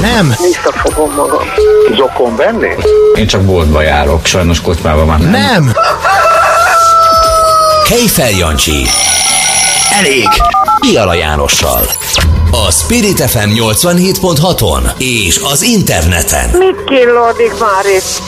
Nem. Visszafogom magam. Zokon venni? Én csak boltba járok, sajnos kocsmában már nem. Nem. Kejfel Jancsi. Elég. Iala Jánossal. A Spirit FM 87.6-on és az interneten. Mit killódik már itt?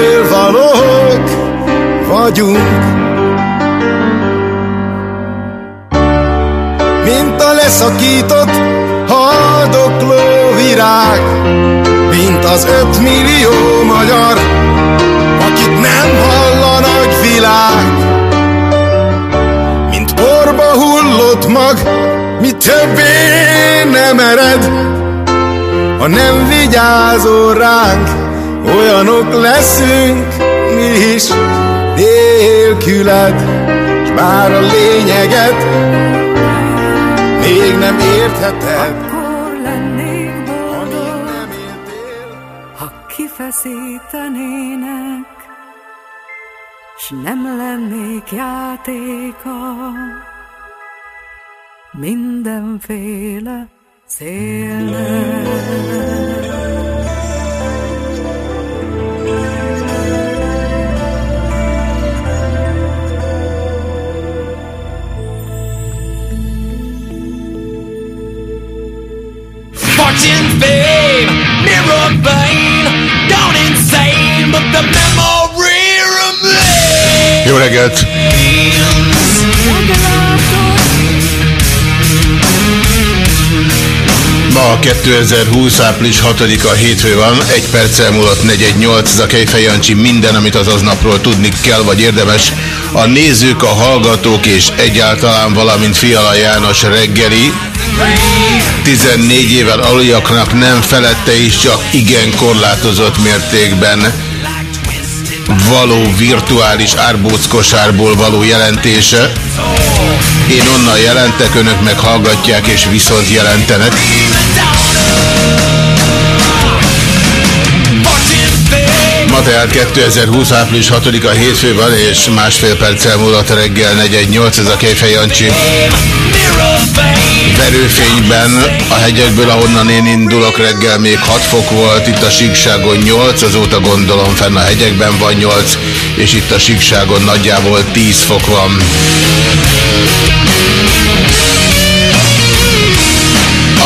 Vérből valók vagyunk. Mint a leszakított haldokló virág Mint az ötmillió magyar Akit nem hall a nagy világ. Mint porba hullott mag, mi többé nem ered, ha nem vigyázol ránk, olyanok leszünk mi is nélküled, s bár a lényeget még nem értheted, Akkor lennék boldog, nem éltél. ha kifeszítenének, s nem lennék játéka mindenféle szélnek. Jó reggelt! Ma 2020. április 6-a hétfő van, egy perccel múlott 418, ez a Kejfej Jancsi minden, amit az aznapról tudni kell, vagy érdemes, A nézők, a hallgatók és egyáltalán valamint Fiala János reggeli 14 évvel aluljaknak nem felette is csak igen korlátozott mértékben való virtuális árbóckosárból való jelentése. Én onnan jelentek, önök meg és viszont jelentenek. Ma tehát 2020. április 6-a hétfő van, és másfél perccel múlott reggel 418, ez a Kejfej Jancsi. Verőfényben a hegyekből, ahonnan én indulok reggel még 6 fok volt, itt a síkságon 8, azóta gondolom fenn a hegyekben van 8, és itt a síkságon nagyjából 10 fok van.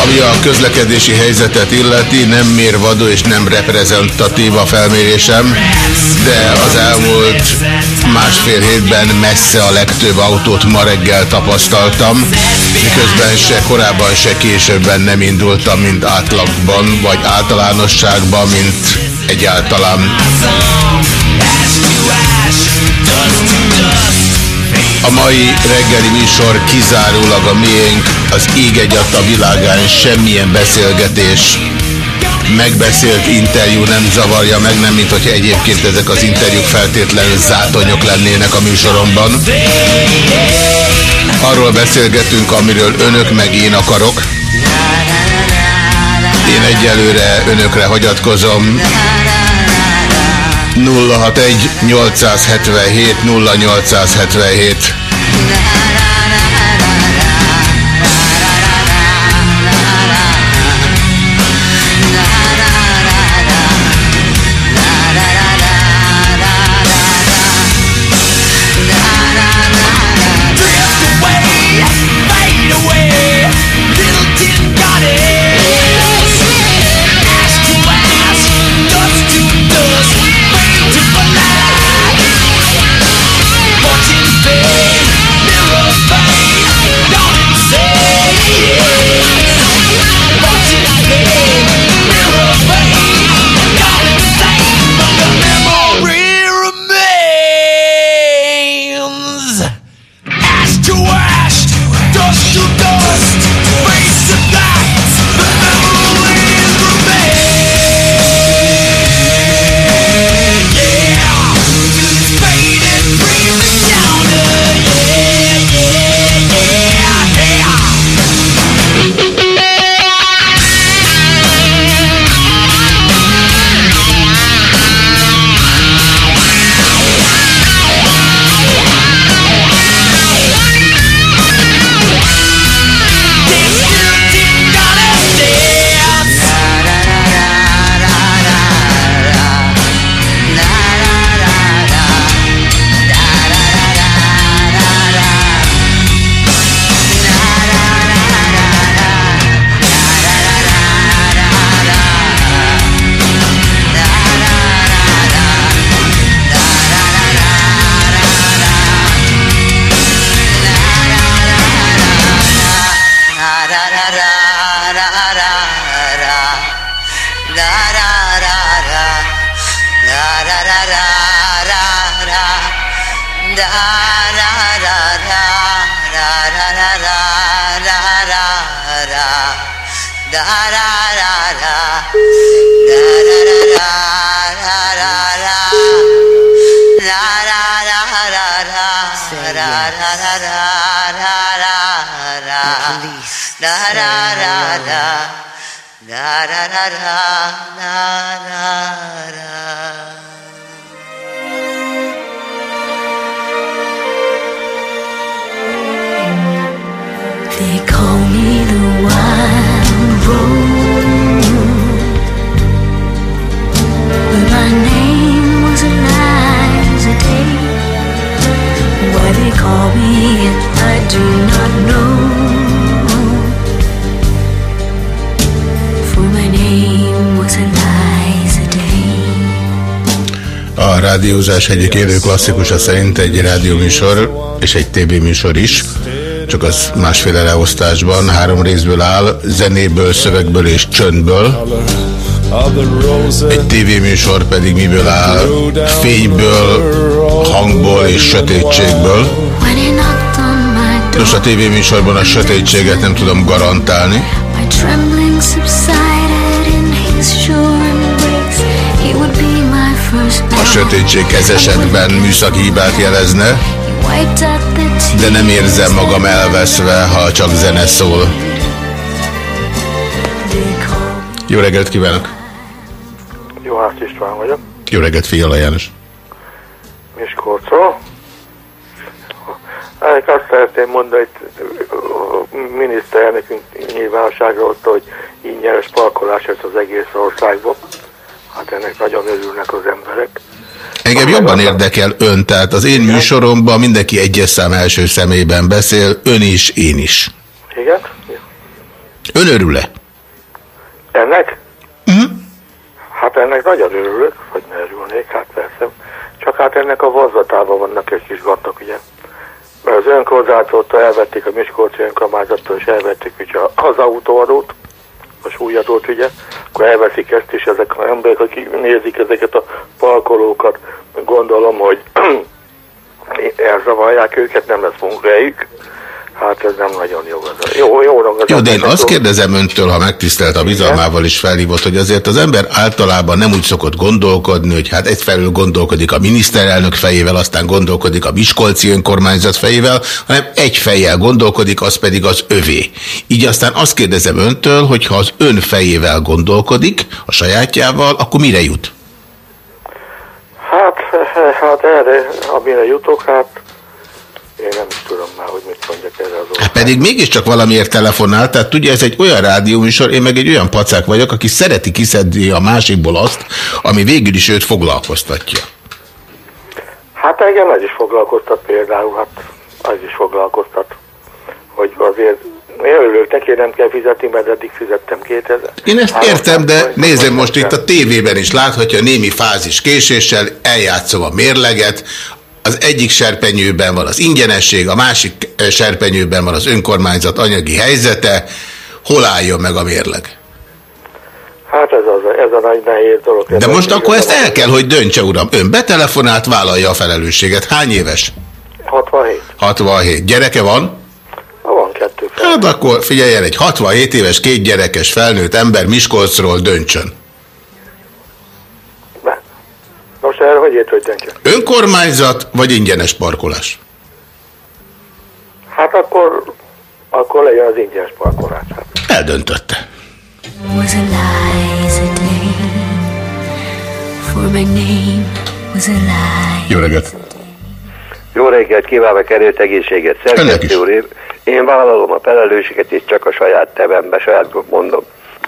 Ami a közlekedési helyzetet illeti, nem mérvadó és nem reprezentatív a felmérésem, de az elmúlt másfél hétben messze a legtöbb autót ma reggel tapasztaltam, miközben se korábban, se későbben nem indultam, mint átlagban, vagy általánosságban, mint egyáltalán. A mai reggeli műsor kizárólag a miénk, az ég egyat a világán semmilyen beszélgetés, megbeszélt interjú nem zavarja meg, nem mint hogy egyébként ezek az interjúk feltétlenül zátonyok lennének a műsoromban. Arról beszélgetünk, amiről önök meg én akarok. Én egyelőre önökre hagyatkozom. 061 877 0877 rádiózás egyik élő klasszikusa szerint egy rádióműsor és egy tévéműsor is, csak az másféle leosztásban, három részből áll, zenéből, szövegből és csöndből. Egy tévéműsor pedig miből áll? Fényből, hangból és sötétségből. Nos, a tévéműsorban a sötétséget nem tudom garantálni. my trembling subsided in his sure embrace. He would be my A sötétség ez esetben műszaki hibát jelezne, de nem érzem magam elveszve, ha csak zene szól. Jó reggelt kívánok! Juhász István vagyok, Jó reggelt, Fiala János! Miskolcról. Hát azt szeretném mondani, hogy miniszterelnökünk nyilvánosságra hogy ingyenes parkolás ez az egész országban. Hát ennek nagyon örülnek az emberek. Engem jobban érdekel ön, tehát az én műsoromban mindenki egyes szám első személyben beszél, ön is, én is. Igen? Ön örül-e? Ennek? Hát ennek nagyon örülök, hogy ne örülnék, hát persze. Csak hát ennek a vonzatában vannak egy kis gondok, ugye. Mert az önkormányzattól elvették a Miskolci önkormányzattól, és elvették ugye az autóadót, a súlyadót, ugye, akkor elveszik ezt, és ezek az emberek, akik nézik ezeket a parkolókat, gondolom, hogy elzavarják őket, nem lesz munkahelyük. Hát ez nem nagyon jó. Ez a, jó, jó, az Jó, de én azt kérdezem öntől, ha megtisztelt a bizalmával is felhívott, hogy azért az ember általában nem úgy szokott gondolkodni, hogy hát egyfelől gondolkodik a miniszterelnök fejével, aztán gondolkodik a Miskolci önkormányzat fejével, hanem egy fejjel gondolkodik, az pedig az övé. Így aztán azt kérdezem öntől, hogy ha az ön fejével gondolkodik, a sajátjával, akkor mire jut? Hát, hát erre, amire jutok, hát én nem is tudom már, hogy mit mondjak erre az Hát pedig mégiscsak valamiért telefonál, tehát tudja, ez egy olyan rádióműsor, én meg egy olyan pacák vagyok, aki szereti kiszedni a másikból azt, ami végül is őt foglalkoztatja. Hát engem ez is foglalkoztat például, hát az is foglalkoztat, hogy azért én örülök neki, nem kell fizetni, mert eddig fizettem 2000. Én ezt értem, de nézem most itt a tévében is láthatja némi fázis késéssel, eljátszom a mérleget, az egyik serpenyőben van az ingyenesség, a másik eh, serpenyőben van az önkormányzat anyagi helyzete, hol álljon meg a mérleg? Hát ez, az, ez a nagy nehéz dolog. De most akkor ezt el kell, hogy döntse, uram. Ön betelefonált, vállalja a felelősséget. Hány éves? 67. 67. Gyereke van? Van kettő. Hát akkor figyeljen, egy 67 éves, két gyerekes felnőtt ember Miskolcról döntsön. Most erre hogy ért, hogy döntjön? Önkormányzat vagy ingyenes parkolás? Hát akkor, akkor legyen az ingyenes parkolás. Hát. Eldöntötte. Was a Liza day, for my name was a lie. Jó reggelt! Jó reggelt, kívánok erőt, egészséget, szerkesztő úr. Én- Én vállalom a felelősséget, és csak a saját tevembe, saját mondom.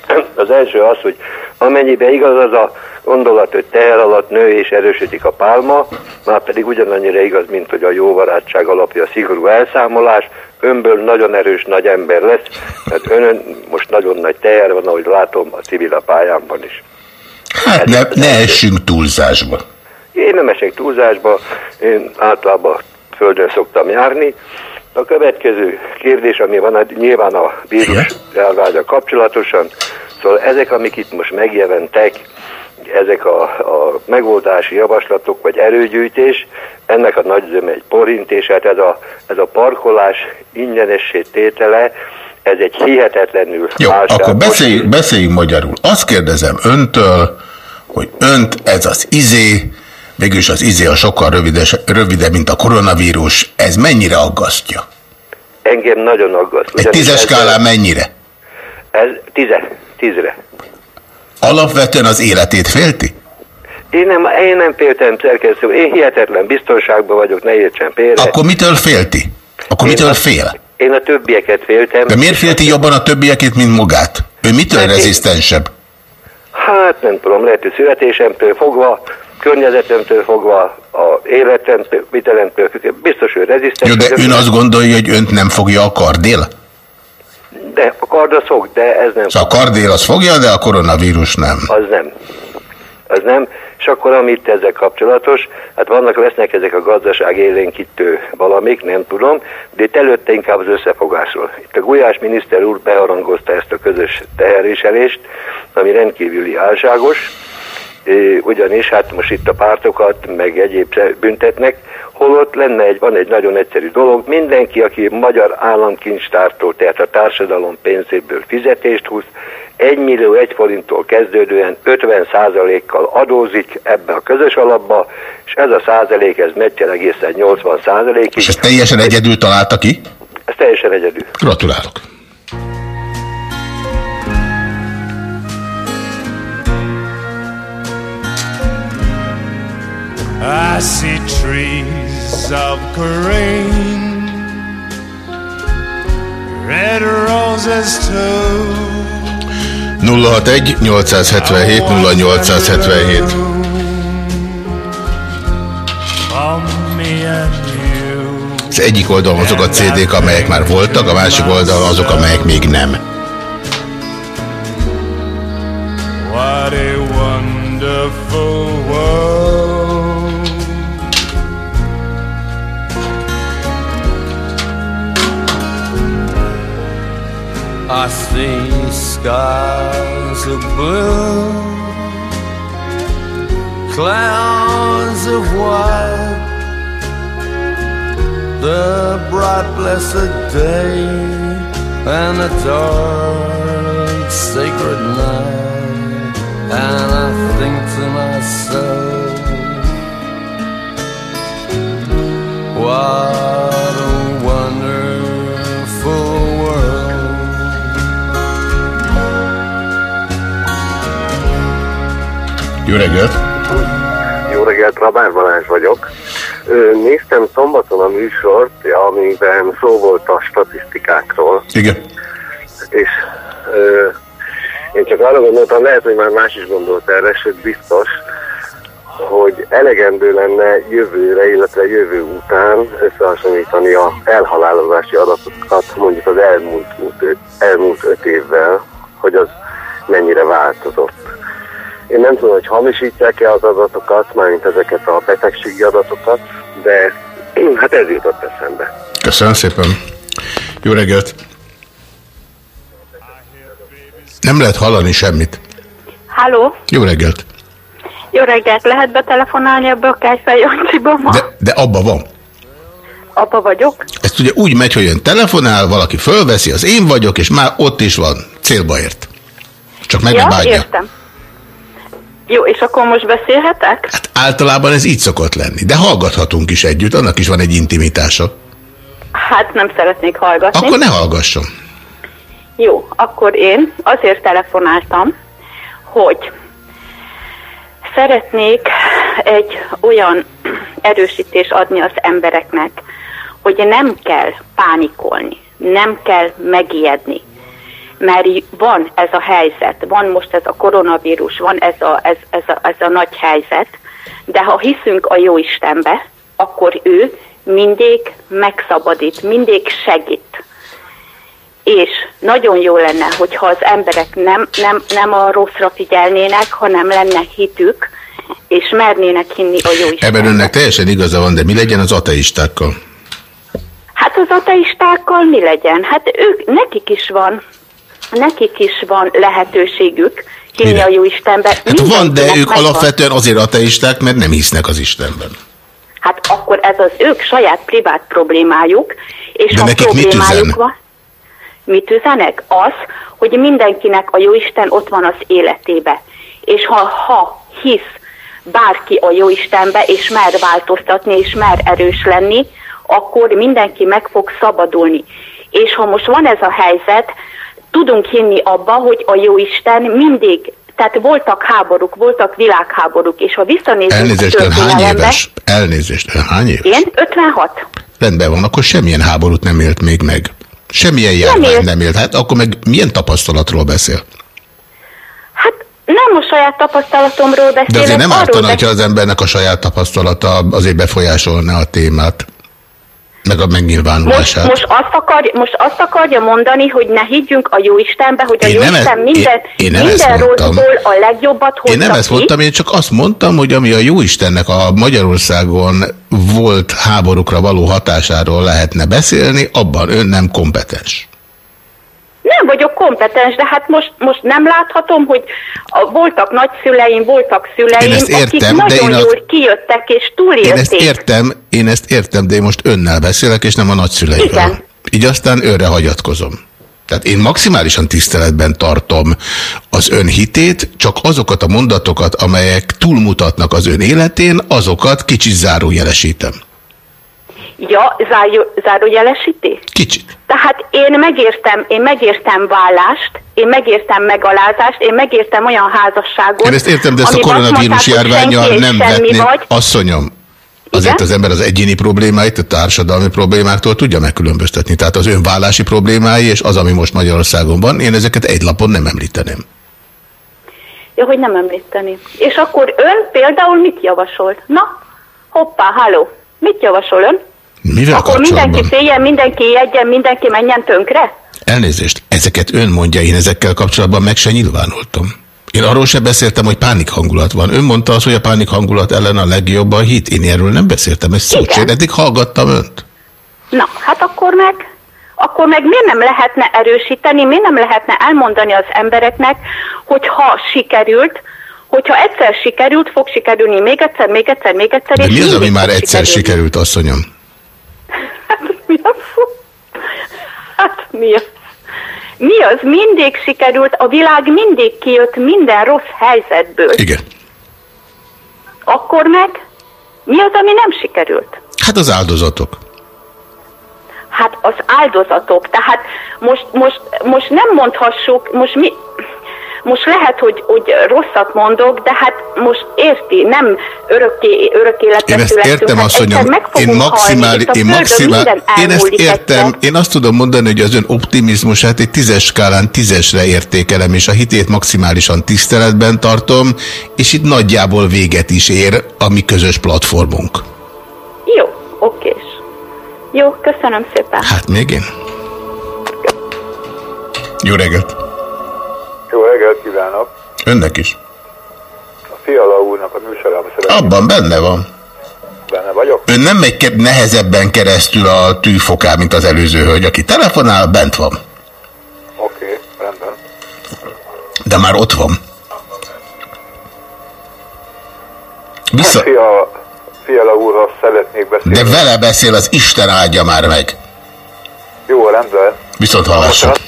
Az első az, hogy amennyiben igaz az a gondolat, hogy teher alatt nő és erősödik a pálma, már pedig ugyanannyira igaz, mint hogy a jó barátság alapja a szigorú elszámolás, önből nagyon erős nagy ember lesz, mert önön most nagyon nagy teher van, ahogy látom a civil a pályámban is. Hát ne, ne essünk túlzásba. Én nem esek túlzásba, én általában földön szoktam járni. A következő kérdés, ami van, hát nyilván a vírus elvágya kapcsolatosan, szóval ezek, amik itt most megjelentek, ezek a, a megoldási javaslatok, vagy erőgyűjtés, ennek a nagy zöme egy porintés, hát ez a, ez a parkolás ingyenessé tétele, ez egy hihetetlenül Jó, válságos- akkor beszéljünk, beszéljünk magyarul. Azt kérdezem öntől, hogy önt ez az izé, végülis az izé a sokkal rövides, rövidebb, mint a koronavírus, ez mennyire aggasztja? Engem nagyon aggaszt. Egy tízes skálán mennyire? Ez tize, tízre. Alapvetően az életét félti? Én nem, én nem féltem szerkesztő, én hihetetlen biztonságban vagyok, ne értsen félre. Akkor mitől félti? Akkor mitől fél? Én a többieket féltem. De miért félti jobban a többieket, mint magát? Ő mitől rezisztensebb? Hát nem tudom, lehet, hogy születésemtől fogva, környezetemtől fogva, a életemtől, vitelemtől, függ- biztos, hogy rezisztens. Jó, de ön azt gondolja, hogy önt nem fogja a kardél? De a kard az fog, de ez nem. Szóval a kardél az fogja, de a koronavírus nem. Az nem. Az nem. És akkor amit ezzel kapcsolatos, hát vannak, lesznek ezek a gazdaság élénkítő valamik, nem tudom, de itt előtte inkább az összefogásról. Itt a Gulyás miniszter úr beharangozta ezt a közös teherviselést, ami rendkívüli álságos, ugyanis hát most itt a pártokat, meg egyéb büntetnek, holott lenne egy, van egy nagyon egyszerű dolog, mindenki, aki magyar államkincstártól, tehát a társadalom pénzéből fizetést húz, 1 millió 1 forinttól kezdődően 50 százalékkal adózik ebbe a közös alapba, és ez a százalék, ez megy egészen 80 százalékig. És ezt teljesen egyedül találta ki? Ez teljesen egyedül. Gratulálok. I see trees of green, red roses too. 061 877 0877 For me and you. Az egyik oldalon azok a CD-k, amelyek már voltak, a másik oldalon azok, amelyek még nem. What a wonderful skies of blue, clouds of white, the bright blessed day and the dark sacred night, and I think to myself, what Jó reggelt! Jó reggelt, Rabár Balázs vagyok. Néztem szombaton a műsort, amiben szó volt a statisztikákról, Igen. és ö, én csak arra gondoltam, lehet, hogy már más is gondolt erre, sőt biztos, hogy elegendő lenne jövőre, illetve jövő után összehasonlítani a elhalálozási adatokat mondjuk az elmúlt, elmúlt öt évvel, hogy az mennyire változott. Én nem tudom, hogy hamisítják-e az adatokat, mármint ezeket a betegségi adatokat, de hát ez jutott eszembe. Köszönöm szépen. Jó reggelt! Nem lehet hallani semmit. Halló, Jó reggelt! jó reggelt, lehet betelefonálni ebbe a Kejfej Jancsiba ma? De, de abba van. Apa vagyok. Ezt ugye úgy megy, hogy ön telefonál, valaki fölveszi, az én vagyok, és már ott is van. Célba ért. Csak meg ja, bánja. értem. Jó, és akkor most beszélhetek? Hát általában ez így szokott lenni. De hallgathatunk is együtt, annak is van egy intimitása. Hát nem szeretnék hallgatni. Akkor ne hallgasson. Jó, akkor én azért telefonáltam, hogy szeretnék egy olyan erősítést adni az embereknek, hogy nem kell pánikolni, nem kell megijedni, mert van ez a helyzet, van most ez a koronavírus, van ez a, ez, ez a, ez a nagy helyzet, de ha hiszünk a jó Istenbe, akkor ő mindig megszabadít, mindig segít. És nagyon jó lenne, hogyha az emberek nem, nem, nem a rosszra figyelnének, hanem lenne hitük, és mernének hinni a jó Istenbe. Ebben önnek teljesen igaza van, de mi legyen az ateistákkal? Hát az ateistákkal mi legyen? Hát ők, nekik is van, nekik is van lehetőségük hinni Mire? a jó Istenbe. Hát van, de ők megvan. alapvetően azért ateisták, mert nem hisznek az Istenben. Hát akkor ez az ők saját privát problémájuk, és De ha nekik mit problémájuk üzen? van, mit üzenek? Az, hogy mindenkinek a Jóisten ott van az életébe. És ha, ha hisz bárki a Jóistenbe, és mer változtatni, és mer erős lenni, akkor mindenki meg fog szabadulni. És ha most van ez a helyzet, tudunk hinni abba, hogy a Jóisten mindig, tehát voltak háborúk, voltak világháborúk, és ha visszanézünk Elnézést, ön hány éves? Elnézést, ön hány éves? én 56. Rendben van, akkor semmilyen háborút nem élt még meg. Semmilyen járvány élt. nem élt. Hát akkor meg milyen tapasztalatról beszél? Nem a saját tapasztalatomról beszélek, De azért nem ártana, hogyha az embernek a saját tapasztalata azért befolyásolná a témát. Meg a Most, megnyilvánulását. most, azt akar, most azt akarja mondani, hogy ne higgyünk a Jóistenbe, hogy a Én nem Jóisten e- minden, én- én nem minden rosszból a legjobbat hozza Én nem ezt mondtam, én csak azt mondtam, hogy ami a Jóistennek a Magyarországon volt háborúkra való hatásáról lehetne beszélni, abban ön nem kompetens. Vagyok kompetens, de hát most, most nem láthatom, hogy a, voltak nagyszüleim, voltak szüleim, Én értem, akik nagyon én azt- jól kijöttek és Én túlélték. ezt értem, én ezt értem, de én most önnel beszélek, és nem a nagyszüleivel. Igen. Így aztán őre hagyatkozom. Tehát én maximálisan tiszteletben tartom az ön hitét, csak azokat a mondatokat, amelyek túlmutatnak az ön életén, azokat kicsit zárójelesítem. Ja, záró, zárójelesíti? Kicsit. Tehát én megértem, én megértem vállást, én megértem megalázást, én megértem olyan házasságot, Én ezt értem, de ezt a koronavírus járványjal nem vetném. Vagy. Asszonyom, azért Igen? az ember az egyéni problémáit, a társadalmi problémáktól tudja megkülönböztetni. Tehát az ön vállási problémái és az, ami most Magyarországon van, én ezeket egy lapon nem említeném. Ja, hogy nem említeni. És akkor ön például mit javasolt? Na, hoppá, halló, mit javasol ön? Mivel akkor mindenki féljen, mindenki jegyen, mindenki menjen tönkre? Elnézést, ezeket ön mondja, én ezekkel kapcsolatban meg se nyilvánultam. Én arról se beszéltem, hogy pánik hangulat van. Ön mondta azt, hogy a pánik hangulat ellen a legjobb a hit. Én erről nem beszéltem, ezt szó Igen. Én eddig hallgattam önt. Na, hát akkor meg, akkor meg miért nem lehetne erősíteni, miért nem lehetne elmondani az embereknek, hogy ha sikerült, hogyha egyszer sikerült, fog sikerülni még egyszer, még egyszer, még egyszer, De és mi az, ami már egyszer sikerülni. sikerült, asszonyom? Mi a fú? Hát mi az? Mi az? Mindig sikerült, a világ mindig kijött minden rossz helyzetből. Igen. Akkor meg mi az, ami nem sikerült? Hát az áldozatok. Hát az áldozatok. Tehát most, most, most nem mondhassuk, most mi, most lehet, hogy, hogy rosszat mondok, de hát most érti, nem örökké, örök életre Én ezt születtünk, értem, hát asszonyom. Én fogunk maximál, halni, itt a én maximál, én ezt értem, egyszer. én azt tudom mondani, hogy az ön optimizmusát egy tízes skálán tízesre értékelem, és a hitét maximálisan tiszteletben tartom, és itt nagyjából véget is ér a mi közös platformunk. Jó, okés. Jó, köszönöm szépen. Hát még én. Jó reggelt! Jó reggelt kívánok! Önnek is. A Fiala úrnak a műsorába szeretném. Abban benne van. Benne vagyok. Ön nem megy nehezebben keresztül a tűfoká, mint az előző hölgy. Aki telefonál, bent van. Oké, okay, rendben. De már ott van. Vissza... Hát Fiala, Fiala úrhoz szeretnék beszélni. De vele beszél, az Isten áldja már meg. Jó, rendben. Viszont hallásra. Most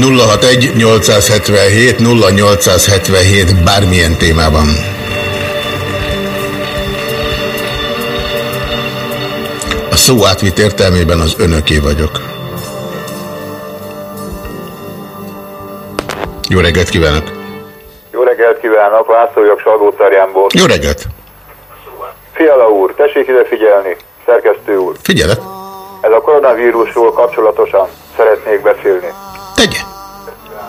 061-877-0877 bármilyen témában. A szó átvitt értelmében az önöké vagyok. Jó reggelt kívánok! Jó reggelt kívánok! Lászlójak Salgótarjánból. Jó reggelt! Fiala úr, tessék ide figyelni, szerkesztő úr. Figyelek! Ez a koronavírusról kapcsolatosan szeretnék beszélni. Tegye!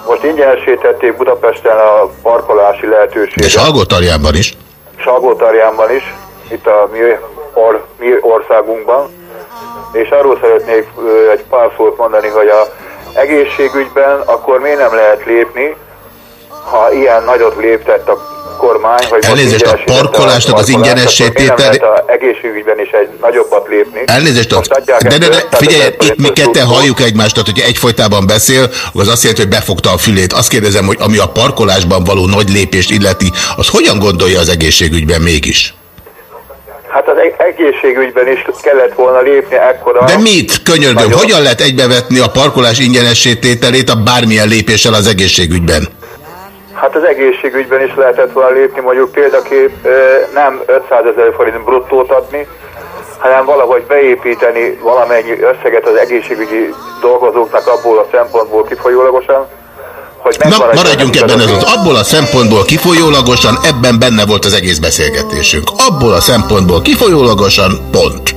Most ingyenesítették Budapesten a parkolási lehetőséget. És Algótarjánban is. Salgótarjánban is, itt a mi, or, mi országunkban, és arról szeretnék egy pár szót mondani, hogy a egészségügyben akkor miért nem lehet lépni, ha ilyen nagyot léptett a kormány, hogy Elnézést, a parkolásnak az nem lehet a egészségügyben is egy nagyobbat lépni. Elnézést, adják de, de, de, ezt 500 figyelj, itt mi ketten halljuk egymást, tehát hogyha egyfolytában beszél, az azt jelenti, hogy befogta a fülét. Azt kérdezem, hogy ami a parkolásban való nagy lépést illeti, az hogyan gondolja az egészségügyben mégis? Hát az eg- egészségügyben is kellett volna lépni ekkora... De mit, könyörgöm, hogyan lehet egybevetni a parkolás ingyenesítételét a bármilyen lépéssel az egészségügyben? Hát az egészségügyben is lehetett volna lépni, mondjuk példakép nem 500 ezer forint bruttót adni, hanem valahogy beépíteni valamennyi összeget az egészségügyi dolgozóknak abból a szempontból kifolyólagosan, hogy Na, maradjunk ebben az az, abból a szempontból kifolyólagosan, ebben benne volt az egész beszélgetésünk. Abból a szempontból kifolyólagosan, pont.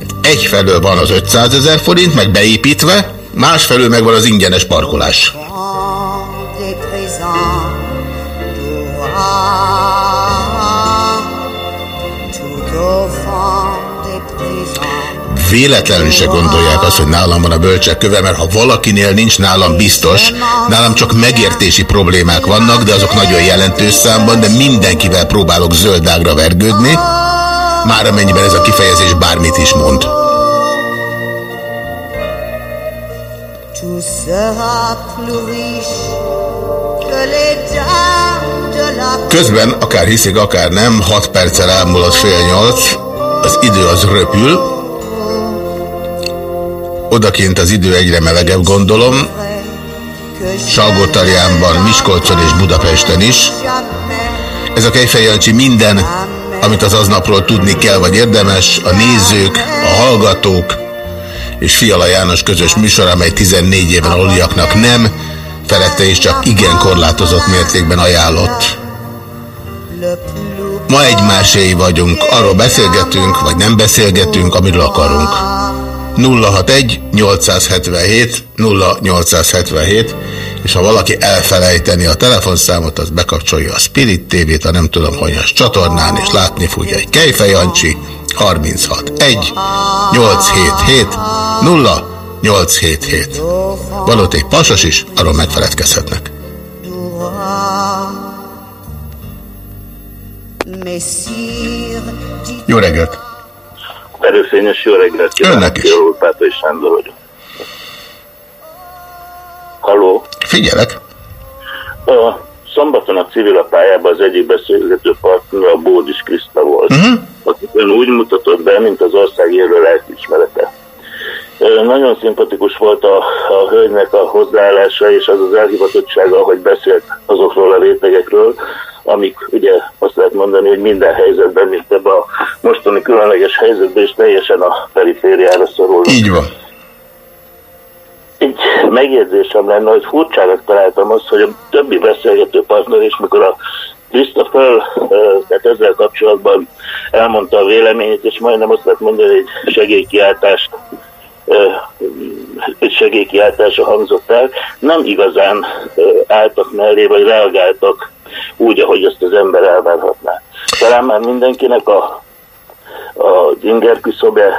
Egy egyfelől van az 500 ezer forint, meg beépítve, másfelől meg van az ingyenes parkolás. Véletlenül se gondolják azt, hogy nálam van a bölcsek köve, mert ha valakinél nincs nálam biztos, nálam csak megértési problémák vannak, de azok nagyon jelentős számban, de mindenkivel próbálok zöldágra vergődni, már amennyiben ez a kifejezés bármit is mond. Tout sera plus riche que les dames de la Közben, akár hiszik, akár nem, 6 perccel elmúlott fél nyolc, az idő az röpül, odakint az idő egyre melegebb, gondolom, Salgótarjánban, Miskolcon és Budapesten is. Ez a Kejfej minden, amit az aznapról tudni kell, vagy érdemes, a nézők, a hallgatók és Fiala János közös műsor, amely 14 éven aluliaknak nem, felette is csak igen korlátozott mértékben ajánlott. Ma egymáséi vagyunk, arról beszélgetünk, vagy nem beszélgetünk, amiről akarunk. 061 877 0877 és ha valaki elfelejteni a telefonszámot, az bekapcsolja a Spirit TV-t, a nem tudom honyas csatornán, és látni fogja egy Kejfej Jancsi 36 1 877 0 877. Van ott egy pasas is, arról megfeledkezhetnek. Jó reggelt! Erőfényes jó reggelt kívánok. Önnek is. Pápai Sándor vagyok. Halló? Figyelek! A szombaton a civil pályában az egyik beszélgető partner a Bódis Kriszta volt, uh-huh. akit ön úgy mutatott be, mint az ország élő lelkiismerete. Nagyon szimpatikus volt a, a hölgynek a hozzáállása és az az elhivatottsága, hogy beszélt azokról a rétegekről, amik ugye azt lehet mondani, hogy minden helyzetben, mint ebben a mostani különleges helyzetben is teljesen a perifériára szorulnak. Így van. Egy megjegyzésem lenne, hogy furcsának találtam azt, hogy a többi beszélgető partner is, mikor a ö, tehát ezzel kapcsolatban elmondta a véleményét, és majdnem azt lehet mondani, hogy egy segélykiáltást segélykiáltása hangzott el, nem igazán álltak mellé, vagy reagáltak úgy, ahogy azt az ember elvárhatná. Talán már mindenkinek a, a inger küszöbe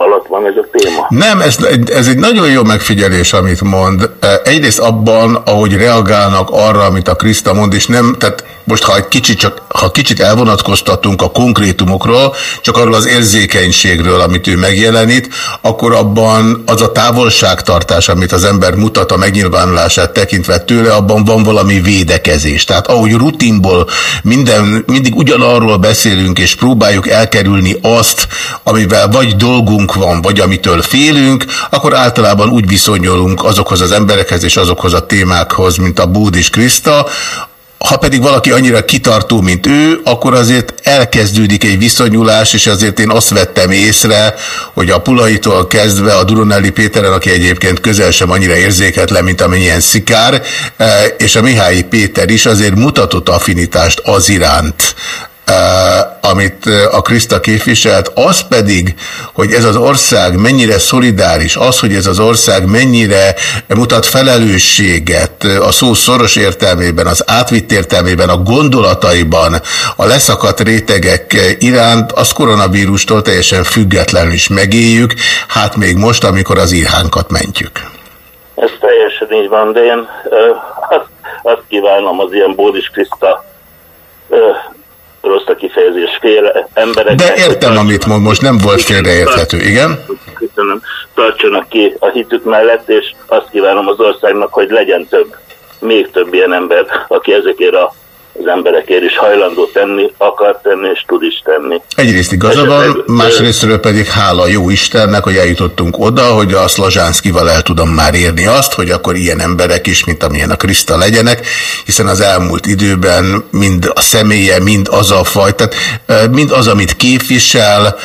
alatt van ez a téma. Nem, ez, ez egy nagyon jó megfigyelés, amit mond. Egyrészt abban, ahogy reagálnak arra, amit a Kriszta mond, és nem, tehát most ha egy kicsit, csak, ha kicsit elvonatkoztatunk a konkrétumokról, csak arról az érzékenységről, amit ő megjelenít, akkor abban az a távolságtartás, amit az ember mutat a megnyilvánulását tekintve tőle, abban van valami védekezés. Tehát ahogy rutinból minden, mindig ugyanarról beszélünk, és próbáljuk elkerülni azt, amivel vagy dolgunk van, vagy amitől félünk, akkor általában úgy viszonyulunk azokhoz az emberekhez és azokhoz a témákhoz, mint a Búdis Kriszta, ha pedig valaki annyira kitartó, mint ő, akkor azért elkezdődik egy viszonyulás, és azért én azt vettem észre, hogy a Pulaitól kezdve a Duronelli Péteren, aki egyébként közel sem annyira érzéketlen, mint amennyien szikár, eh, és a Mihály Péter is azért mutatott affinitást az iránt, amit eh, a Kriszta képviselt, az pedig, hogy ez az ország mennyire szolidáris, az, hogy ez az ország mennyire mutat felelősséget eh, a szó szoros értelmében, az átvitt értelmében, a gondolataiban, a leszakadt rétegek eh, iránt, az koronavírustól teljesen függetlenül is megéljük, hát még most, amikor az írhánkat mentjük. Ez teljesen így van, de én ö, azt, azt kívánom az ilyen Bódis Kriszta rossz a kifejezés fél embereknek. De értem, amit mond, most nem volt félreérthető, igen? Köszönöm. Tartsanak ki a hitük mellett, és azt kívánom az országnak, hogy legyen több, még több ilyen ember, aki ezekért a az emberekért is hajlandó tenni, akar tenni és tud is tenni. Egyrészt igaza van, másrésztről pedig hála jó Istennek, hogy eljutottunk oda, hogy a Szlazsánszkival el tudom már érni azt, hogy akkor ilyen emberek is, mint amilyen a Kriszta legyenek, hiszen az elmúlt időben mind a személye, mind az a fajta, tehát mind az, amit képvisel,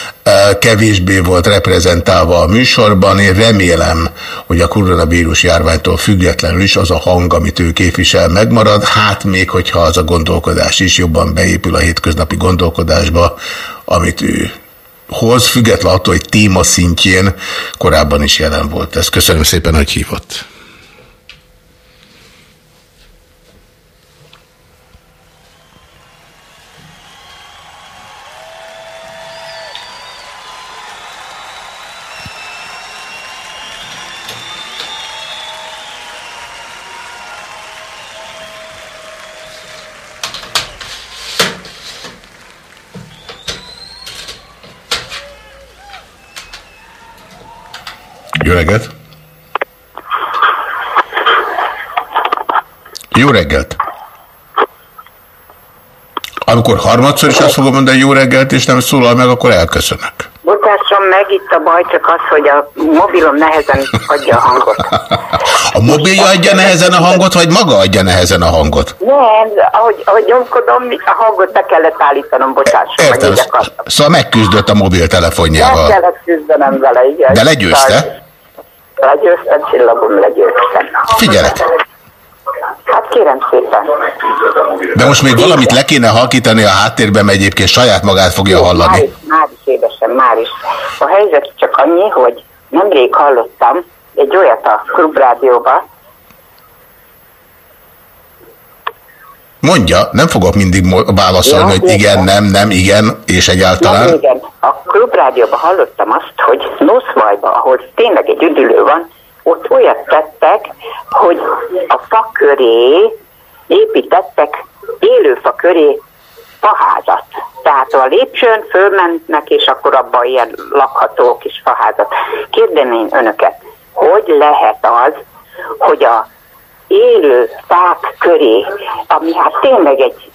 kevésbé volt reprezentálva a műsorban. Én remélem, hogy a koronavírus járványtól függetlenül is az a hang, amit ő képvisel, megmarad. Hát még, hogyha az a gondolkodás is jobban beépül a hétköznapi gondolkodásba, amit ő hoz, független attól, hogy téma szintjén korábban is jelen volt ez. Köszönöm szépen, hogy hívott. Reggelt! Jó reggelt! Amikor harmadszor is azt fogom mondani jó reggelt, és nem szólal meg, akkor elköszönök. Bocsásson meg, itt a baj csak az, hogy a mobilom nehezen adja a hangot. A mobilja adja nehezen a hangot, vagy maga adja nehezen a hangot? Nem, ahogy, ahogy nyomkodom, a hangot be kellett állítanom, bocsásson Értem, szóval megküzdött a Meg mobiltelefonjával. kellett küzdenem vele, igen. De legyőzte? Legyőztem, csillagom, legyőztem. Figyelek. Hát kérem szépen. De most még valamit le kéne halkítani a háttérben, mert egyébként saját magát fogja Már hallani. is, már is édesem, már is. A helyzet csak annyi, hogy nemrég hallottam egy olyat a klubrádióba, Mondja, nem fogok mindig válaszolni, Ja, hogy igen, nem, nem, igen, és egyáltalán. igen. A klubrádióban hallottam azt, hogy Noszvajba, ahol tényleg egy üdülő van, ott olyat tettek, hogy a fa köré építettek élőfa köré faházat. Tehát a lépcsőn fölmentnek, és akkor abban ilyen lakható kis faházat. Kérdeném önöket, hogy lehet az, hogy a élő fák köré, ami hát tényleg egy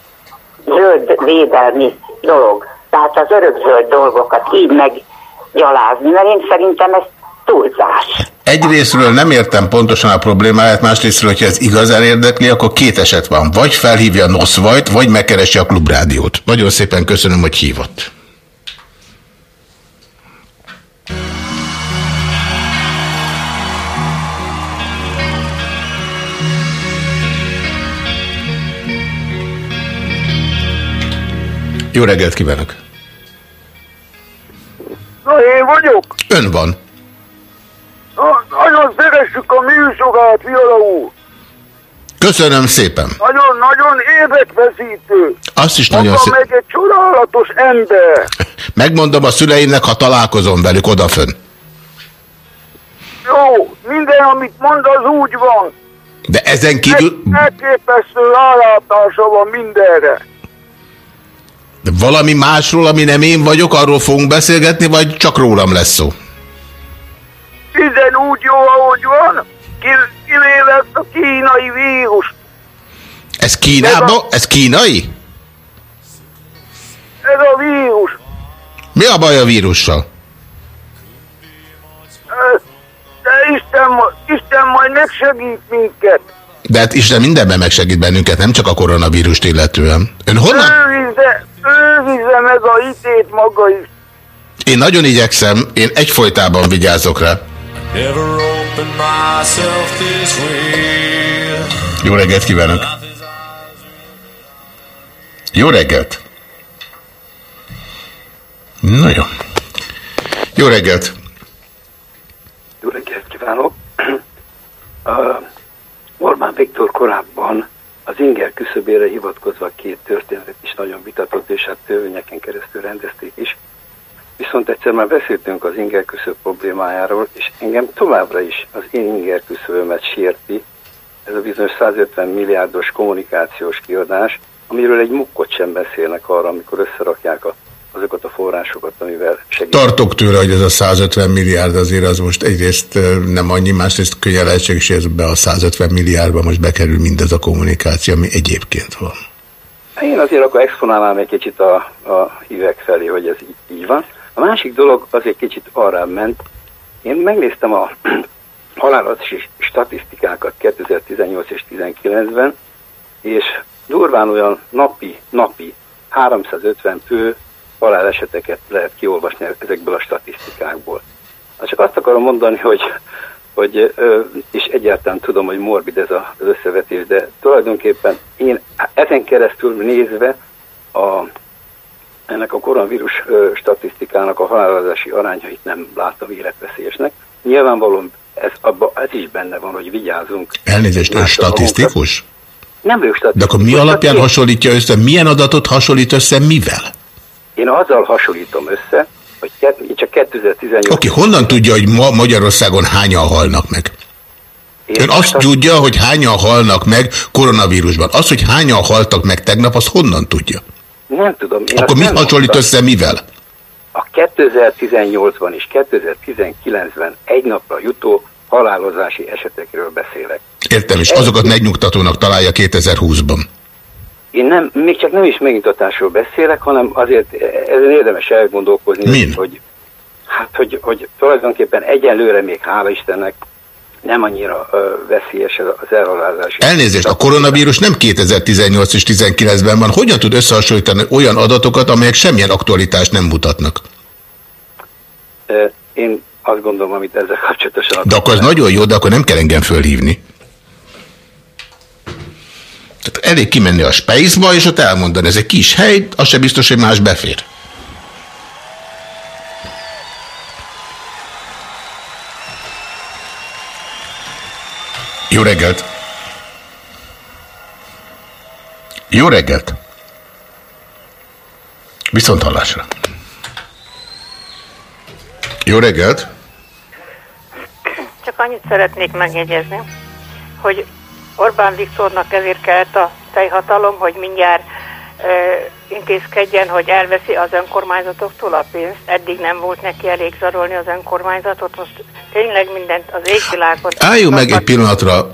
zöld védelmi dolog, tehát az örökzöld dolgokat így meggyalázni, mert én szerintem ez túlzás. Egyrésztről nem értem pontosan a problémáját, másrésztről, hogyha ez igazán érdekli, akkor két eset van. Vagy felhívja Noszvajt, vagy megkeresi a klubrádiót. Nagyon szépen köszönöm, hogy hívott. Jó reggelt kívánok! Na, én vagyok. Ön van. Na, nagyon szeressük a műsorát, úr. Köszönöm szépen. Nagyon-nagyon érdekveszítő. Azt is nagyon szépen. meg egy csodálatos ember. Megmondom a szüleimnek, ha találkozom velük odafönn. Jó, minden, amit mond, az úgy van. De ezen kívül Elképesztő rálátása van mindenre. De valami másról, ami nem én vagyok, arról fogunk beszélgetni, vagy csak rólam lesz szó? Minden úgy jó, ahogy van. Ki- Kivéve a kínai vírus. Ez Kínába? Ez kínai? Ez a vírus. Mi a baj a vírussal? De Isten, Isten majd megsegít minket. De hát Isten mindenben megsegít bennünket, nem csak a koronavírust illetően. Ön honnan? Őrizze, őrizze meg a hitét maga is. Én nagyon igyekszem, én egyfolytában vigyázok rá. Jó reggelt kívánok! Jó reggelt! Na jó. Jó reggelt! Jó reggelt kívánok! Uh, Orbán Viktor korábban az inger küszöbére hivatkozva két történetet is nagyon vitatott, és hát törvényeken keresztül rendezték is. Viszont egyszer már beszéltünk az inger küszöb problémájáról, és engem továbbra is az én inger küszöbömet sérti, ez a bizonyos 150 milliárdos kommunikációs kiadás, amiről egy mukkot sem beszélnek arra, amikor összerakják a, azokat a forrásokat, amivel segít. Tartok tőle, hogy ez a 150 milliárd azért az most egyrészt nem annyi, másrészt könnyen lehetséges, hogy ez be a 150 milliárdba most bekerül mindez a kommunikáció, ami egyébként van. Én azért akkor exponálnám egy kicsit a, a hívek felé, hogy ez így, így van. A másik dolog az egy kicsit arra ment. Én megnéztem a halálozási statisztikákat 2018 és 2019-ben, és durván olyan napi, napi 350 fő haláleseteket lehet kiolvasni ezekből a statisztikákból. Hát csak azt akarom mondani, hogy, hogy és egyáltalán tudom, hogy morbid ez az összevetés, de tulajdonképpen én ezen keresztül nézve a ennek a koronavírus statisztikának a halálozási arányait nem látom életveszélyesnek. Nyilvánvalóan ez, abba, ez is benne van, hogy vigyázzunk. Elnézést, ön statisztikus? Nem De statisztikus. akkor mi alapján hasonlítja össze? Milyen adatot hasonlít össze mivel? Én azzal hasonlítom össze, hogy én csak 2018 Oké, honnan tudja, hogy ma Magyarországon hányan halnak meg? Ön azt tudja, hogy hányan halnak meg koronavírusban. Az, hogy hányan haltak meg tegnap, azt honnan tudja? Nem tudom. Én Akkor mit hasonlít mondtam. össze mivel? A 2018-ban és 2019-ben egy napra jutó halálozási esetekről beszélek. Értem, és azokat megnyugtatónak találja 2020-ban. Én nem, még csak nem is megnyugtatásról beszélek, hanem azért ezen érdemes elgondolkozni, Min? hogy hát, hogy, hogy tulajdonképpen egyenlőre még hála Istennek nem annyira ö, veszélyes az elhalálozási. Elnézést, a koronavírus nem 2018 és 19-ben van. Hogyan tud összehasonlítani olyan adatokat, amelyek semmilyen aktualitást nem mutatnak? Én azt gondolom, amit ezzel kapcsolatosan De akkor az nagyon jó, de akkor nem kell engem fölhívni. Tehát elég kimenni a Space-ba, és ott elmondani, ez egy kis hely, az se biztos, hogy más befér. Jó reggelt! Jó reggelt! Viszont hallásra! Jó reggelt! Csak annyit szeretnék megjegyezni, hogy Orbán Viktornak ezért kellett a teljhatalom, hogy mindjárt ö, intézkedjen, hogy elveszi az önkormányzatoktól a pénzt. Eddig nem volt neki elég zsarolni az önkormányzatot, most tényleg mindent az égvilágot. Álljunk meg egy pillanatra.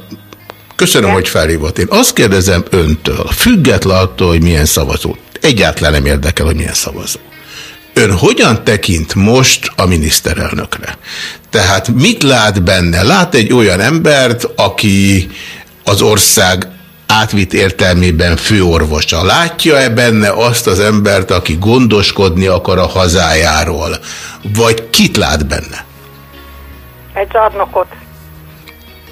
Köszönöm, hogy felhívott. Én azt kérdezem öntől, független attól, hogy milyen szavazó. Egyáltalán nem érdekel, hogy milyen szavazó. Ön hogyan tekint most a miniszterelnökre? Tehát mit lát benne? Lát egy olyan embert, aki az ország átvitt értelmében főorvosa. Látja-e benne azt az embert, aki gondoskodni akar a hazájáról? Vagy kit lát benne? Egy zsarnokot.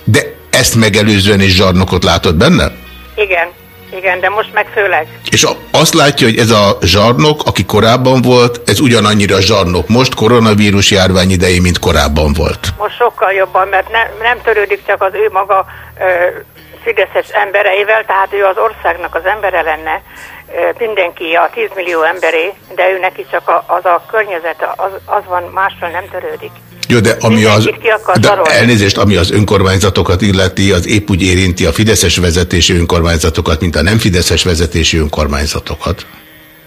De ezt megelőzően is zsarnokot látott benne? Igen, igen, de most meg főleg. És azt látja, hogy ez a zsarnok, aki korábban volt, ez ugyanannyira zsarnok most, koronavírus járvány idején, mint korábban volt. Most sokkal jobban, mert ne, nem törődik csak az ő maga ö, fideszes embereivel, tehát ő az országnak az embere lenne, mindenki a 10 millió emberé, de ő neki csak a, az a környezet, az, az van, mással nem törődik. Jó, de ami az, de elnézést, ami az önkormányzatokat illeti, az épp úgy érinti a fideszes vezetésű önkormányzatokat, mint a nem fideszes vezetésű önkormányzatokat.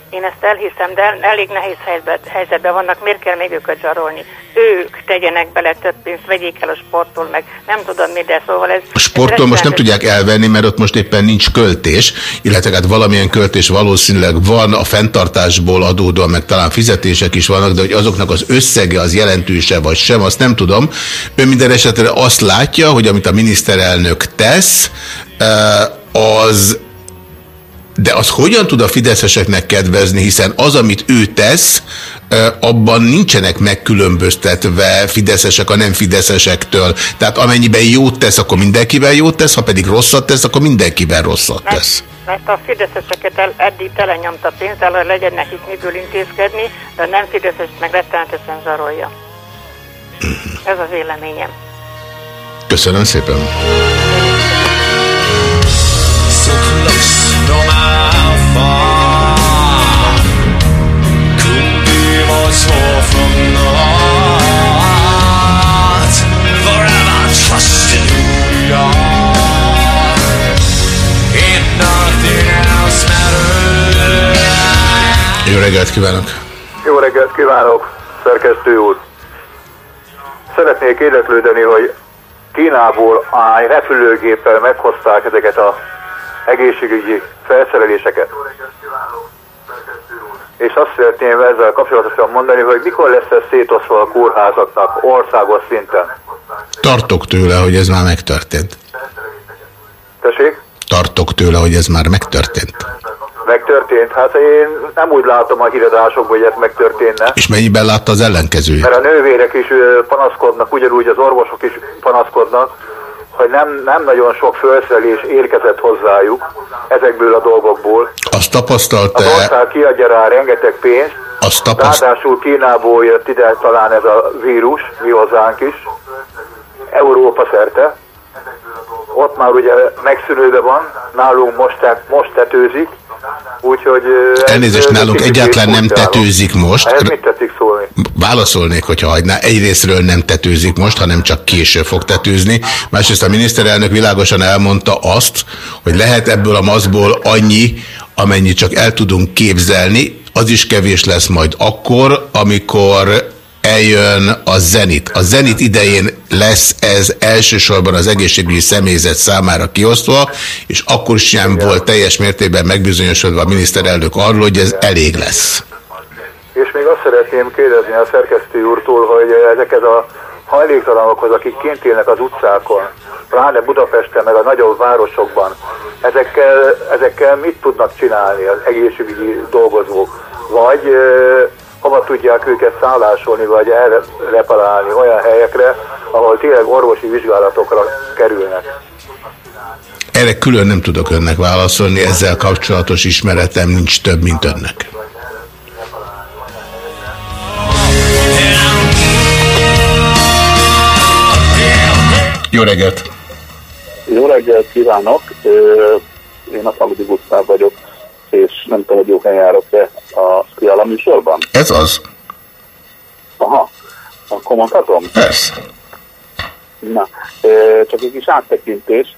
Én ezt elhiszem, de elég nehéz helyzetben, helyzetben vannak, miért kell még őket zsarolni? Ők tegyenek bele több pénzt, vegyék el a sporttól, meg nem tudom mi, de szóval ez... A sporttól most nem tudják elvenni, mert ott most éppen nincs költés, illetve hát valamilyen költés valószínűleg van a fenntartásból adódóan, meg talán fizetések is vannak, de hogy azoknak az összege az jelentőse vagy sem, azt nem tudom. Ön minden esetre azt látja, hogy amit a miniszterelnök tesz, eh, az de az hogyan tud a fideszeseknek kedvezni, hiszen az, amit ő tesz, abban nincsenek megkülönböztetve fideszesek a nem fideszesektől. Tehát amennyiben jót tesz, akkor mindenkivel jót tesz, ha pedig rosszat tesz, akkor mindenkivel rosszat tesz. Mert a fideszeseket el, eddig telenyomta pénzzel, hogy legyen nekik miből intézkedni, de a nem fideszes meg rettenetesen zsarolja. Ez a véleményem. Köszönöm szépen. So Jó reggelt kívánok! Jó reggelt kívánok, szerkesztő úr! Szeretnék érdeklődni, hogy Kínából a repülőgéppel meghozták ezeket a egészségügyi felszereléseket. És azt szeretném ezzel kapcsolatosan mondani, hogy mikor lesz ez szétoszva a kórházaknak országos szinten. Tartok tőle, hogy ez már megtörtént. Tessék? Tartok tőle, hogy ez már megtörtént. Megtörtént. Hát én nem úgy látom a híradásokban, hogy ez megtörténne. És mennyiben látta az ellenkezőjét? Mert a nővérek is panaszkodnak, ugyanúgy az orvosok is panaszkodnak, hogy nem, nem nagyon sok felszerelés érkezett hozzájuk ezekből a dolgokból. Azt tapasztalta Az ország kiadja rá rengeteg pénzt, azt tapaszt... ráadásul Kínából jött ide talán ez a vírus, mi hozzánk is, Európa szerte. Ott már ugye megszűnődve van, nálunk most, most tetőzik, úgyhogy... ez, Elnézést, nálunk egyáltalán nem tetőzik most. Ehhez mit tetszik szólni? Válaszolnék, hogyha hagyná. Egyrésztről nem tetőzik most, hanem csak később fog tetőzni. Másrészt a miniszterelnök világosan elmondta azt, hogy lehet ebből a maszból annyi, amennyit csak el tudunk képzelni, az is kevés lesz majd akkor, amikor eljön a zenit. A zenit idején lesz ez elsősorban az egészségügyi személyzet számára kiosztva, és akkor sem volt teljes mértékben megbizonyosodva a miniszterelnök arról, hogy ez elég lesz. És még azt szeretném kérdezni a szerkesztő úrtól, hogy ezeket a hajléktalanokhoz, akik kint élnek az utcákon, pláne Budapesten, meg a nagyobb városokban, ezekkel, ezekkel mit tudnak csinálni az egészségügyi dolgozók? Vagy hova tudják őket szállásolni, vagy elreparálni olyan helyekre, ahol tényleg orvosi vizsgálatokra kerülnek? Erre külön nem tudok önnek válaszolni, ezzel kapcsolatos ismeretem nincs több, mint önnek. Jó reggelt! Jó reggelt kívánok! Én a Faludi Gusztáv vagyok, és nem tudom, hogy jó helyen járok-e a Fiala műsorban. Ez az. Aha, akkor mondhatom? Persze. Na, csak egy kis áttekintés.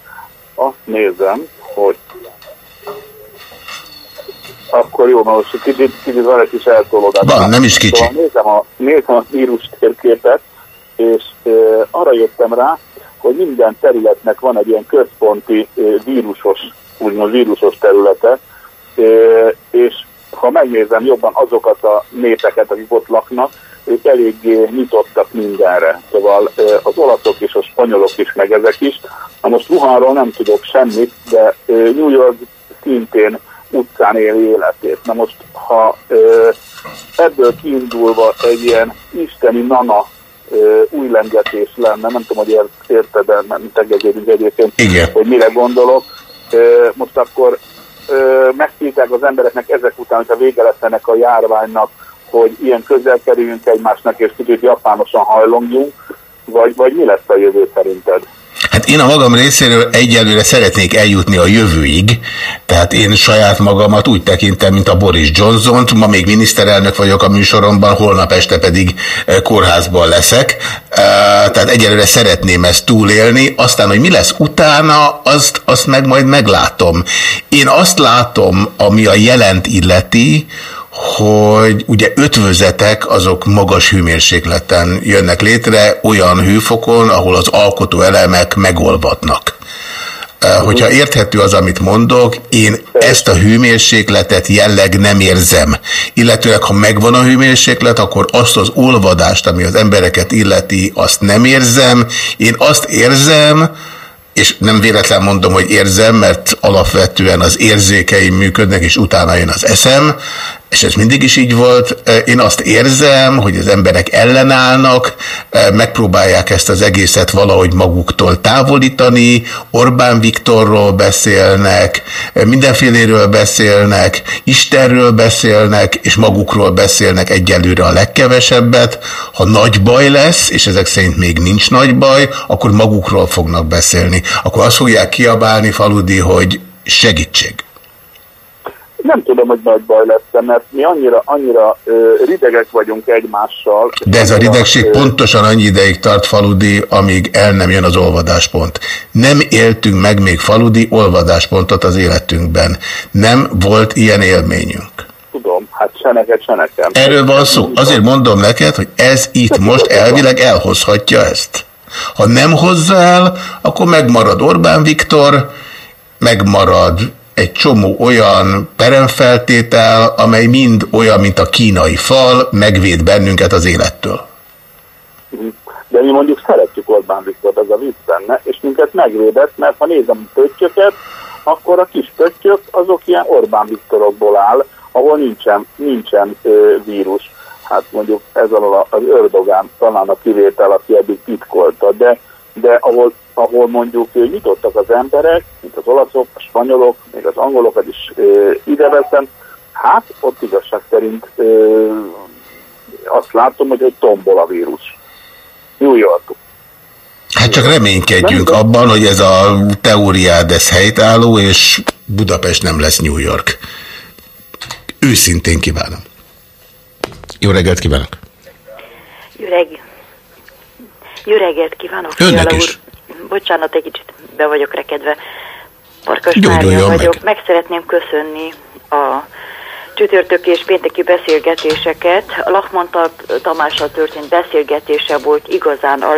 Azt nézem, hogy akkor jó, mert most kicsit, kicsit van egy kis eltolódás. Van, nem is kicsi. Szóval nézem a, nézem a vírus térképet, és ö, arra jöttem rá, hogy minden területnek van egy ilyen központi ö, vírusos, úgymond vírusos területe, és ha megnézem jobban azokat a népeket, akik ott laknak, ők eléggé nyitottak mindenre. Szóval az olaszok és a spanyolok is, meg ezek is. Na most Wuhanról nem tudok semmit, de New York szintén utcán éli életét. Na most, ha ebből kiindulva egy ilyen isteni nana új lengetés lenne, nem tudom, hogy ért, érted-e, nem tegeződünk egyébként, Igen. hogy mire gondolok, most akkor megtiltják az embereknek ezek után, hogyha vége lesz ennek a járványnak, hogy ilyen közel kerüljünk egymásnak, és kicsit japánosan hajlongjunk, vagy, vagy mi lesz a jövő szerinted? Hát én a magam részéről egyelőre szeretnék eljutni a jövőig, tehát én saját magamat úgy tekintem, mint a Boris Johnson-t, ma még miniszterelnök vagyok a műsoromban, holnap este pedig eh, kórházban leszek, Eh, tehát egyelőre szeretném ezt túlélni, aztán, hogy mi lesz utána, azt, azt meg majd meglátom. Én azt látom, ami a jelent illeti, hogy ugye ötvözetek azok magas hőmérsékleten jönnek létre, olyan hőfokon, ahol az alkotó elemek megolvadnak. Eh, Hogyha érthető az, amit mondok, én ezt a hőmérsékletet jelleg nem érzem. Illetőleg, ha megvan a hőmérséklet, akkor azt az olvadást, ami az embereket illeti, azt nem érzem. Én azt érzem, és nem véletlen mondom, hogy érzem, mert alapvetően az érzékeim működnek, és utána jön az eszem, és ez mindig is így volt. Én azt érzem, hogy az emberek ellenállnak, megpróbálják ezt az egészet valahogy maguktól távolítani, Orbán Viktorról beszélnek, mindenféléről beszélnek, Istenről beszélnek, és magukról beszélnek egyelőre a legkevesebbet. Ha nagy baj lesz, és ezek szerint még nincs nagy baj, akkor magukról fognak beszélni. Akkor azt fogják kiabálni, Faludi, hogy segítség. Nem tudom, hogy nagy baj lesz, mert mi annyira, annyira ö, ridegek vagyunk egymással. De ez a ridegség ö, pontosan annyi ideig tart Faludi, amíg el nem jön az olvadáspont. Nem éltünk meg még Faludi olvadáspontot az életünkben. Nem volt ilyen élményünk. Tudom, hát se neked, se nekem. Erről van szó. Azért mondom neked, hogy ez itt most elvileg elhozhatja ezt. Ha nem hozza el, akkor megmarad Orbán Viktor, megmarad egy csomó olyan peremfeltétel, amely mind olyan, mint a kínai fal, megvéd bennünket az élettől. De mi mondjuk szeretjük Orbán Viktort, ez a vicc benne, és minket megvédett, mert ha nézem a pöttyöket, akkor a kis pöttyök azok ilyen Orbán Viktorokból áll, ahol nincsen, nincsen ö, vírus. Hát mondjuk ez alól az Ördogán talán a kivétel, aki eddig titkolta, de de ahol, ahol mondjuk ö, nyitottak az emberek, mint az olaszok, a spanyolok, még az angolokat is ö, ideveszem, hát ott igazság szerint ö, azt látom, hogy egy tombol a vírus. New York. Hát csak reménykedjünk abban, hogy ez a teóriád ez helytálló, és Budapest nem lesz New York. Őszintén kívánom. Jó reggelt kívánok! Jó, reg... Jó reggelt kívánok! Önnek is. Úr. Bocsánat, egy kicsit be vagyok rekedve. Parkas Mária meg. vagyok. Meg. szeretném köszönni a csütörtök és pénteki beszélgetéseket. A Lachman Ta- Tamással történt beszélgetése volt igazán a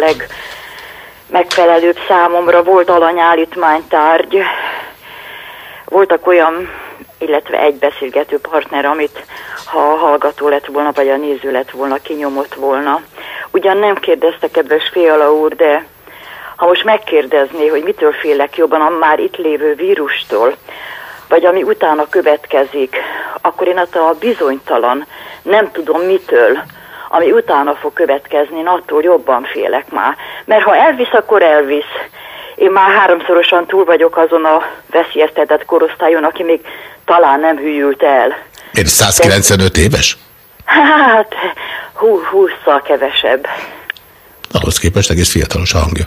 legmegfelelőbb számomra. Volt alanyállítmánytárgy, voltak olyan, illetve egy beszélgető partner, amit ha a hallgató lett volna, vagy a néző lett volna, kinyomott volna. Ugyan nem kérdezte kedves Fiala úr, de ha most megkérdezné, hogy mitől félek jobban a már itt lévő vírustól, vagy ami utána következik, akkor én attól a bizonytalan, nem tudom mitől, ami utána fog következni, én attól jobban félek már. Mert ha elvisz, akkor elvisz. Én már háromszorosan túl vagyok azon a veszélyeztetett korosztályon, aki még talán nem hűült el. Én 195 éves? Hát, hú, húszszal kevesebb. Ahhoz képest egész fiatalos a hangja.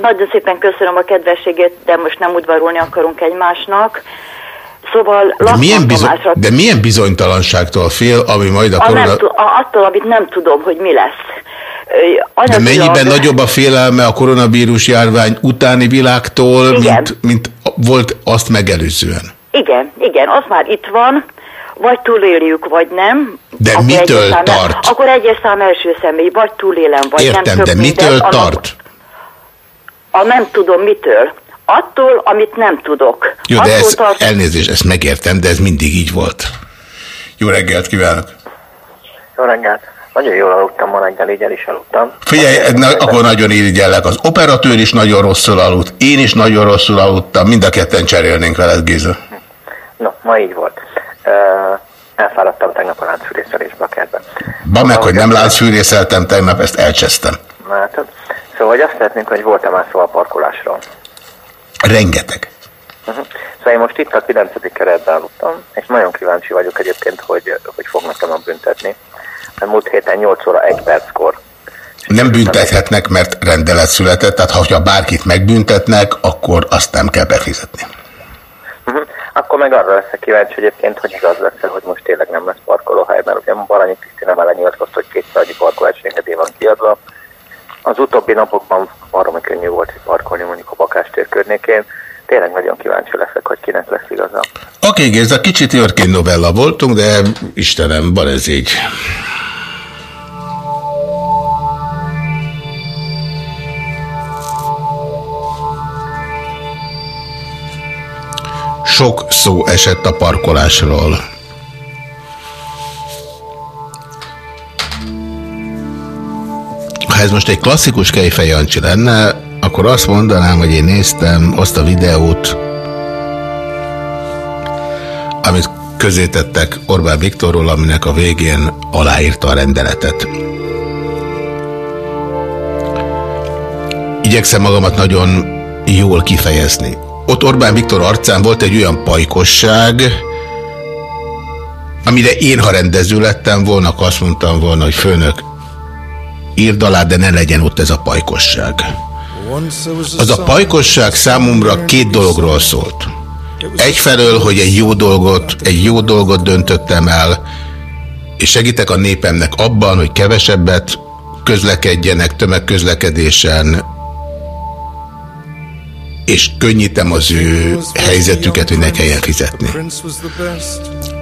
Nagyon szépen köszönöm a kedvességét, de most nem udvarolni akarunk egymásnak. Szóval De milyen, bizony, de milyen bizonytalanságtól fél, ami majd a a korona... a, attól, amit nem tudom, hogy mi lesz. Ö, De anyagilag- mennyiben nagyobb a félelme a koronavírus járvány utáni világtól, Igen. mint, mint volt azt megelőzően? Igen, igen, az már itt van, vagy túléljük, vagy nem. De Akkor mitől egyes szám- tart? Akkor egyes szám első személy, vagy túlélem, vagy nem. Értem, de mitől annak- tart? A nem tudom mitől. Attól, amit nem tudok. Jó, de ez, tart, elnézést, ezt megértem, de ez mindig így volt. Jó reggelt kívánok! Jó reggelt. Nagyon jól aludtam ma reggel, így el is aludtam. Figyelj, na, akkor nagyon irigyellek. Az operatőr is nagyon rosszul aludt, én is nagyon rosszul aludtam, mind a ketten cserélnénk veled, Géza. No, ma így volt. Elfáradtam tegnap a láncfűrészelésbe a kertbe. Ba meg, hogy nem láncfűrészeltem tegnap, ezt elcsesztem. Látod? Szóval, hogy azt szeretnénk, hogy volt-e már szó a parkolásról. Rengeteg. Uh-huh. Szóval én most itt a 9. keretben aludtam, és nagyon kíváncsi vagyok egyébként, hogy, hogy fognak nekem büntetni. Múlt héten 8 óra 1 perckor Nem büntethetnek, mert rendelet született, tehát ha bárkit megbüntetnek, akkor azt nem kell befizetni. Uh-huh. Akkor meg arra leszek kíváncsi egyébként, hogy igaz lesz hogy most tényleg nem lesz parkolóhely, mert ugye Baranyi Krisztina vele nyilatkozta, hogy kétszer annyi parkolási engedély van kiadva. Az utóbbi napokban baromi könnyű volt parkolni mondjuk a Bakástér környékén. Tényleg nagyon kíváncsi leszek, hogy kinek lesz igaza. Oké, okay, Géza, kicsit Jörként novella voltunk, de Istenem, van ez így. Sok szó esett a parkolásról. Ha ez most egy klasszikus Kejfej Jancsi lenne, akkor azt mondanám, hogy én néztem azt a videót, amit közé tettek Orbán Viktorról, aminek a végén aláírta a rendeletet. Igyekszem magamat nagyon jól kifejezni. Ott Orbán Viktor arcán volt egy olyan pajkosság, amire én, ha rendező lettem volna, azt mondtam volna, hogy főnök, írd alá, de ne legyen ott ez a pajkosság. Az a pajkosság számomra két dologról szólt. Egyfelől, hogy egy jó dolgot, egy jó dolgot döntöttem el, és segítek a népemnek abban, hogy kevesebbet közlekedjenek tömegközlekedésen, és könnyítem az ő helyzetüket, hogy ne kelljen fizetni.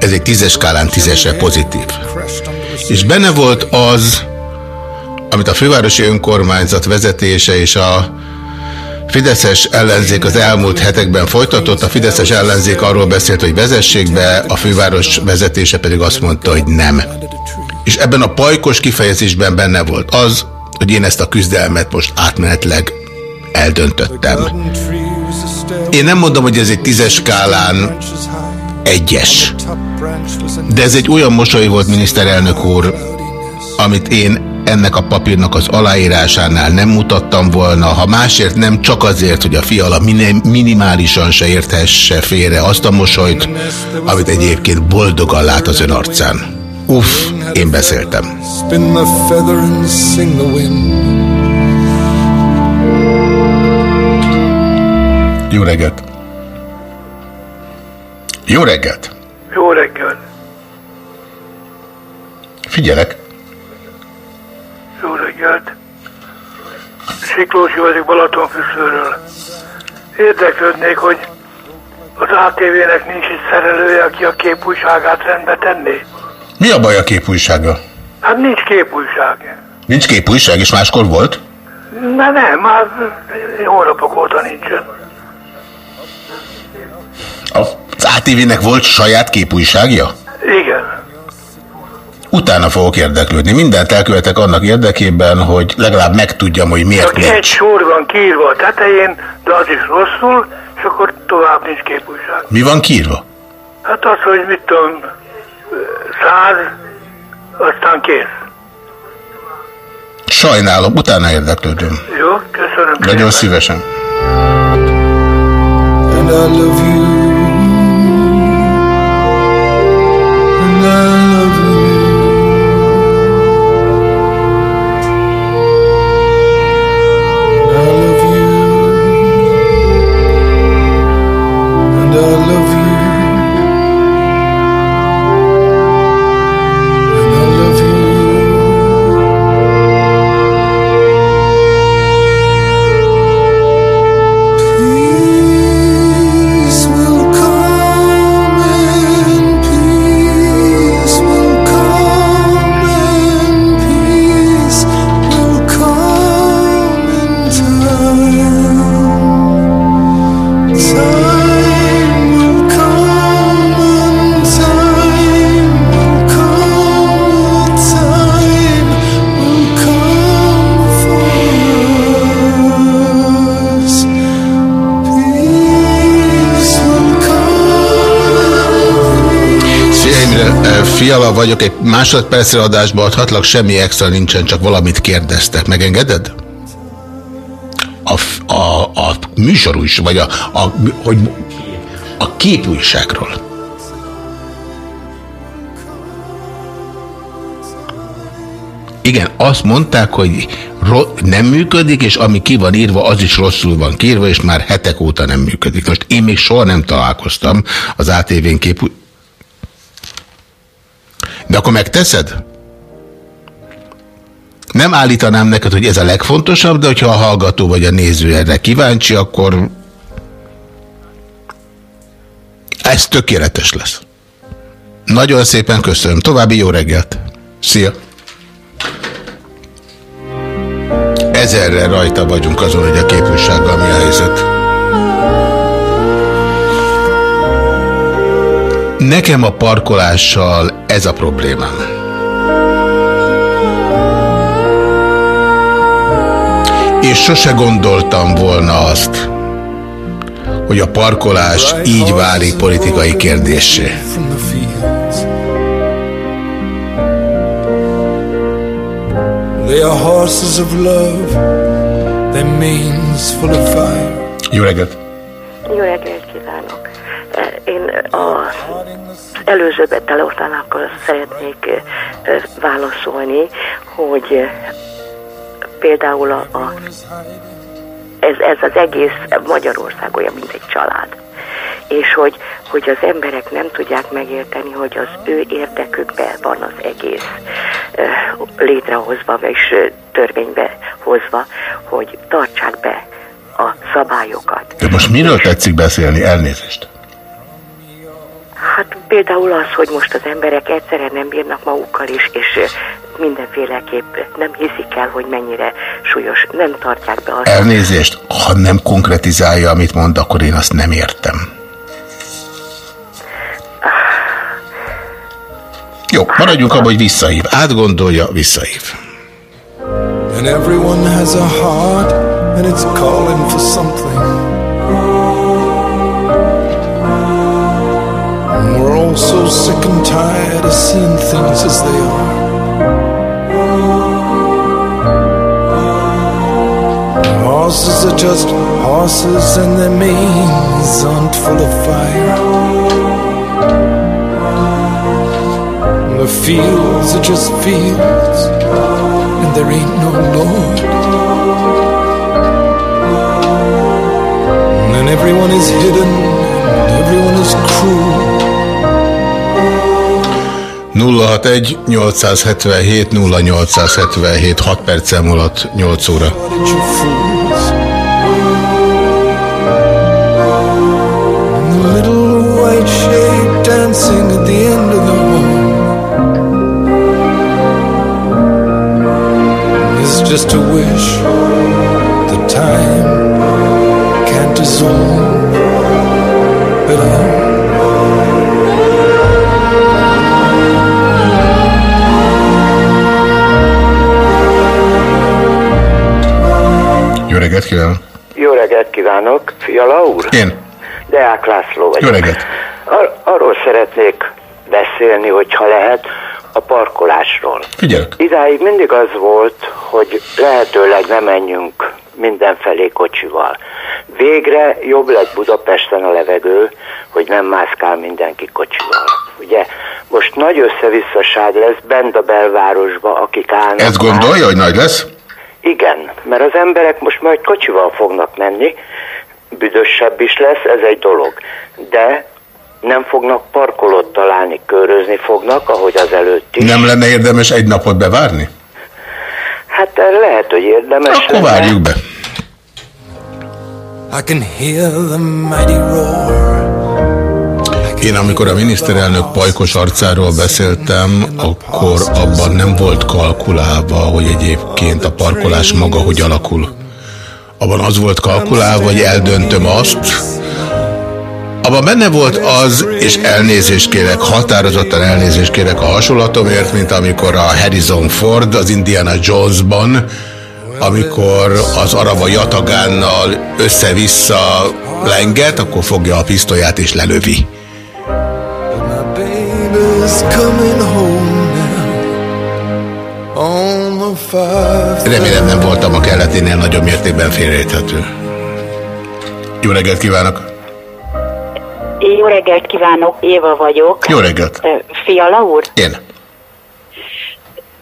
Ez egy tízes skálán tízesre pozitív. És benne volt az, amit a fővárosi önkormányzat vezetése és a Fideszes ellenzék az elmúlt hetekben folytatott, a Fideszes ellenzék arról beszélt, hogy vezessék be, a főváros vezetése pedig azt mondta, hogy nem. És ebben a pajkos kifejezésben benne volt az, hogy én ezt a küzdelmet most átmenetleg eldöntöttem. Én nem mondom, hogy ez egy tízes skálán egyes. De ez egy olyan mosoly volt, miniszterelnök úr, amit én ennek a papírnak az aláírásánál nem mutattam volna, ha másért nem csak azért, hogy a fiala minimálisan se érthesse félre azt a mosolyt, amit egyébként boldogan lát az ön arcán. Uff, én beszéltem. Spin the feather and sing the wind. Jó reggelt! Jó reggelt! Jó reggelt! Figyelek! Jó reggelt! Siklósi vagyok Balatonfüszőről. Érdeklődnék, hogy az ATV-nek nincs egy szerelője, aki a képújságát rendbe tenné. Mi a baj a képújsággal? Hát nincs képújság. Nincs képújság, és máskor volt? Na nem, már hónapok óta nincsen. Az ATV-nek volt saját képújságja? Igen. Utána fogok érdeklődni. Mindent elkövetek annak érdekében, hogy legalább megtudjam, hogy miért Csak nincs. egy sor van kiírva a tetején, de az is rosszul, és akkor tovább nincs képújság. Mi van kiírva? Hát az, hogy mit tudom, száz, aztán kész. Sajnálom, utána érdeklődöm. Jó, köszönöm. Nagyon szívesen. And I love you. Vagyok, egy másodpercre adásba adhatlak, semmi extra nincsen, csak valamit kérdeztek. Megengeded? A, a, a műsorújs, vagy a, a, hogy, a képújságról. Igen, azt mondták, hogy nem működik, és ami ki van írva, az is rosszul van kiírva, és már hetek óta nem működik. Most én még soha nem találkoztam az ATV-n képú... Akkor megteszed? Nem állítanám neked, hogy ez a legfontosabb, de hogyha a hallgató vagy a néző erre kíváncsi, akkor ez tökéletes lesz. Nagyon szépen köszönöm. További jó reggelt. Szia! Ezerre rajta vagyunk azon, hogy a képvisággal mi a helyzet. Nekem a parkolással ez a problémám. És sose gondoltam volna azt, hogy a parkolás így válik politikai kérdésé. Jó reggelt! Jó reggelt kívánok! Én a előző telefonákkal szeretnék válaszolni, hogy például a, a, ez, ez az egész Magyarország olyan, mint egy család. És hogy, hogy az emberek nem tudják megérteni, hogy az ő érdekükben van az egész eh, létrehozva, és törvénybe hozva, hogy tartsák be a szabályokat. De most miről tetszik beszélni? Elnézést. Hát például az, hogy most az emberek egyszerre nem bírnak magukkal is, és mindenféleképp nem hiszik el, hogy mennyire súlyos, nem tartják be azt. Elnézést, ha nem konkretizálja, amit mond, akkor én azt nem értem. Jó, maradjunk abban, hogy visszahív. Átgondolja, visszahív. And everyone has a heart, and it's calling for something. so sick and tired of seeing things as they are. Horses are just horses and their manes aren't full of fire. The fields are just fields and there ain't no Lord. And everyone is hidden and everyone is cruel. 061 877 0877 6 perccel múlott 8 óra. The the the just a wish that time can't dissolve reggelt kívánok! Jó reggelt kívánok, Fiala úr! Én. Deák László vagyok. Jó reggelt! Ar- arról szeretnék beszélni, hogyha lehet, a parkolásról. Figyelek. Idáig mindig az volt, hogy lehetőleg ne menjünk mindenfelé kocsival. Végre jobb lett Budapesten a levegő, hogy nem mászkál mindenki kocsival. Ugye most nagy összevisszaság lesz bent a belvárosba, akik állnak. Ezt gondolja, hogy nagy lesz? Igen, mert az emberek most majd kocsival fognak menni, büdösebb is lesz, ez egy dolog. De nem fognak parkolót találni, körözni fognak, ahogy az előtt is. Nem lenne érdemes egy napot bevárni? Hát lehet, hogy érdemes Akkor lenne. várjuk be. I can hear the mighty roar. Én amikor a miniszterelnök pajkos arcáról beszéltem, akkor abban nem volt kalkulálva, hogy egyébként a parkolás maga hogy alakul. Abban az volt kalkulálva, hogy eldöntöm azt, abban benne volt az, és elnézést kérek, határozottan elnézést kérek a hasonlatomért, mint amikor a Harrison Ford az Indiana Jonesban, amikor az araba jatagánnal össze-vissza lenget, akkor fogja a pisztolyát és lelövi. Remélem nem voltam a kelleténél nagyobb mértékben félreérthető. Jó reggelt kívánok! Jó reggelt kívánok, Éva vagyok. Jó reggelt! Fiala úr? Én.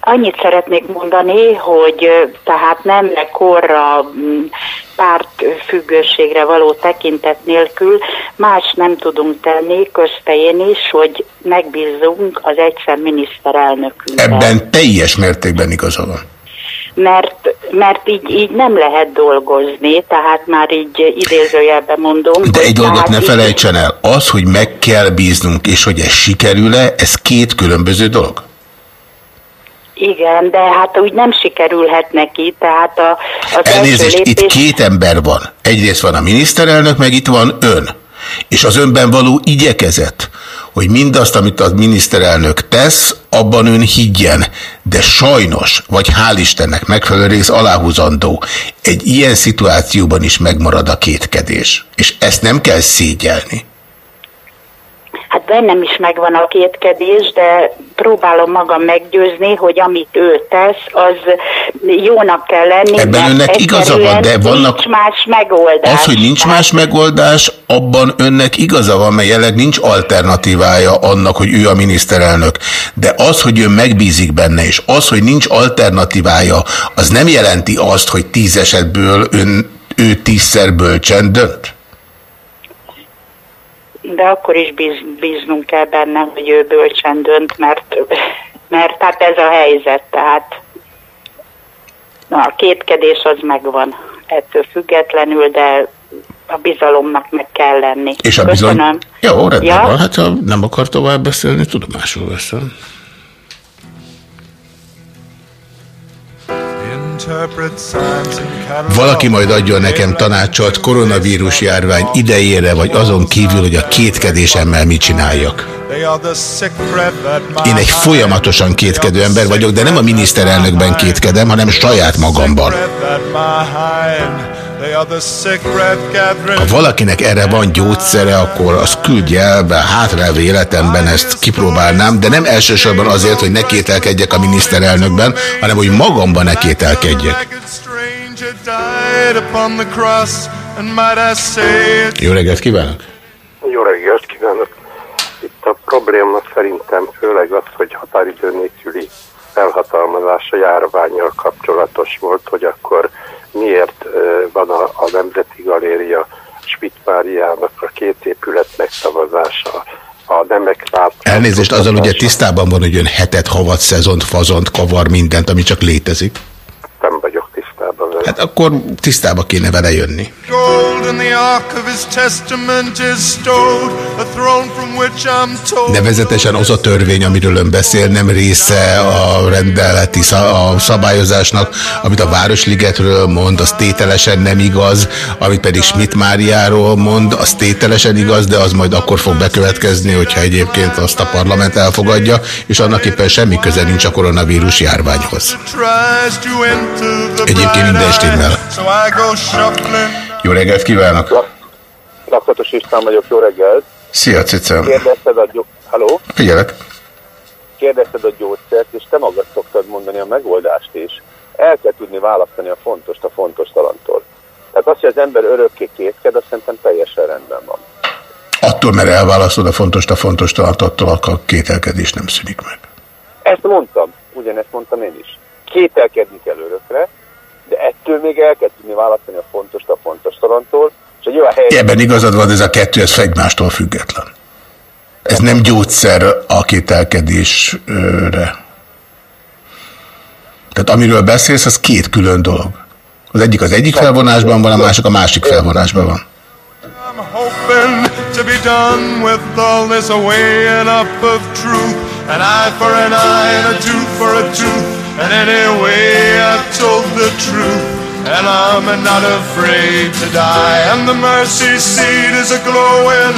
Annyit szeretnék mondani, hogy tehát nem korra mm, pártfüggőségre való tekintet nélkül más nem tudunk tenni, közte én is, hogy megbízzunk az egyszer miniszterelnökünkben. Ebben teljes mértékben igaza van. Mert, mert így, így nem lehet dolgozni, tehát már így idézőjelben mondom. De egy dolgot ne felejtsen el, az, hogy meg kell bíznunk, és hogy ez sikerül-e, ez két különböző dolog. Igen, de hát úgy nem sikerülhet neki, tehát a, az Elnézést, első itt lépés... két ember van. Egyrészt van a miniszterelnök, meg itt van ön. És az önben való igyekezet, hogy mindazt, amit a miniszterelnök tesz, abban ön higgyen. De sajnos, vagy hál' Istennek megfelelő rész aláhúzandó, egy ilyen szituációban is megmarad a kétkedés. És ezt nem kell szégyelni. Hát bennem is megvan a kétkedés, de próbálom magam meggyőzni, hogy amit ő tesz, az jónak kell lenni. Ebben önnek igaza van, de vannak- Nincs más megoldás. Az, hogy nincs más megoldás, abban önnek igaza van, mert jelenleg nincs alternatívája annak, hogy ő a miniszterelnök. De az, hogy ön megbízik benne, és az, hogy nincs alternatívája, az nem jelenti azt, hogy tíz esetből ön, ő tízszer bölcsen dönt? De akkor is bíz, bíznunk kell benne, hogy ő bölcsen dönt, mert, mert hát ez a helyzet, tehát na, a kétkedés az megvan ettől függetlenül, de a bizalomnak meg kell lenni. És a bizony... Köszönöm. Jó, rendben Ja? van. Hát ha nem akar tovább beszélni, tudomásul veszem. Valaki majd adjon nekem tanácsot koronavírus járvány idejére, vagy azon kívül, hogy a kétkedésemmel mit csináljak. Én egy folyamatosan kétkedő ember vagyok, de nem a miniszterelnökben kétkedem, hanem saját magamban. Ha valakinek erre van gyógyszere, akkor azt küldje el, be hátralévő életemben ezt kipróbálnám, de nem elsősorban azért, hogy ne kételkedjek a miniszterelnökben, hanem hogy magamban ne kételkedjek. Jó reggelt kívánok! Jó reggelt kívánok! Itt a probléma szerintem főleg az, hogy határidő nélküli felhatalmazás a járványjal kapcsolatos volt, hogy akkor miért van a, a Nemzeti Galéria Schmidt Máriának a két épület megszavazása, a nemek lát. Elnézést, azzal ugye tisztában van, hogy ön hetet, havat, szezont, fazont, kavar, mindent, ami csak létezik. Nem vagyok. Hát akkor tisztába kéne vele jönni. Nevezetesen az a törvény, amiről ön beszél, nem része a rendeleti a szabályozásnak, amit a Városligetről mond, az tételesen nem igaz, amit pedig Schmidt Máriáról mond, az tételesen igaz, de az majd akkor fog bekövetkezni, hogyha egyébként azt a parlament elfogadja, és annak éppen semmi köze nincs a koronavírus járványhoz. Egyébként minden stimmel. Jó reggelt kívánok! Lakatos István vagyok, jó reggelt. Szia, Cica! Kérdezted a. Halló? Figyelek! Kérdezted a gyógyszert, és te magad szoktad mondani a megoldást is. El kell tudni választani a fontos a fontos talantól. Tehát az, hogy az ember örökké kétked, azt szerintem teljesen rendben van. Attól, mert elválasztod a fontos a fontos attól a kételkedés nem szűnik meg. Ezt mondtam, ugyanezt mondtam én is. Kételkedni kell örökre, de ettől még el kell tudni választani a fontos a fontos talantól, és egy olyan hely... Ebben igazad van, ez a kettő, ez egymástól független. Ez nem gyógyszer a kételkedésre. Tehát amiről beszélsz, az két külön dolog. Az egyik az egyik felvonásban van, a másik a másik felvonásban van. hoping to be done with all this weighing up of truth. An eye for an eye and a tooth for a tooth. And anyway, I've told the truth. And I'm not afraid to die. And the mercy seat is a glowing.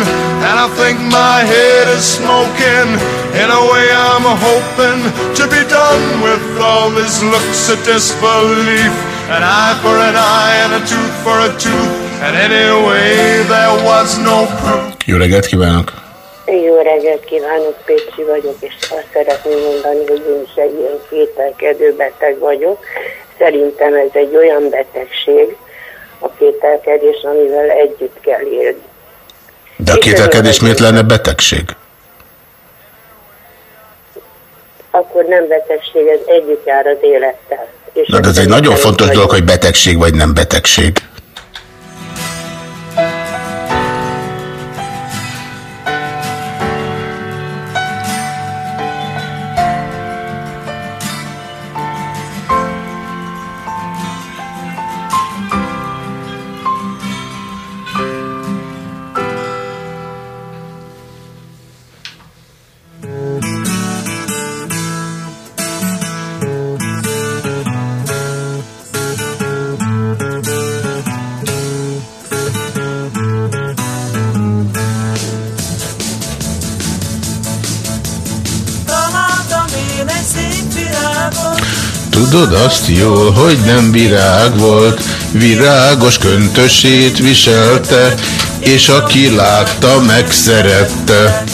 And I think my head is smoking. In a way, I'm hoping to be done with all this looks of disbelief. An eye for an eye and a tooth for a tooth. And anyway, there was no proof. Jó reggelt kívánok! Jó reggelt kívánok, Pécsi vagyok, és azt szeretném mondani, hogy én is egy ilyen kételkedő beteg vagyok. Szerintem ez egy olyan betegség, a kételkedés, amivel együtt kell élni. De a kételkedés miért lenne betegség? Akkor nem betegség, ez együtt jár az élettel. És Na, de ez egy nagyon fontos dolog, hogy betegség vagy nem betegség. Tudod azt jól, hogy nem virág volt, virágos köntösét viselte, és aki látta, megszerette.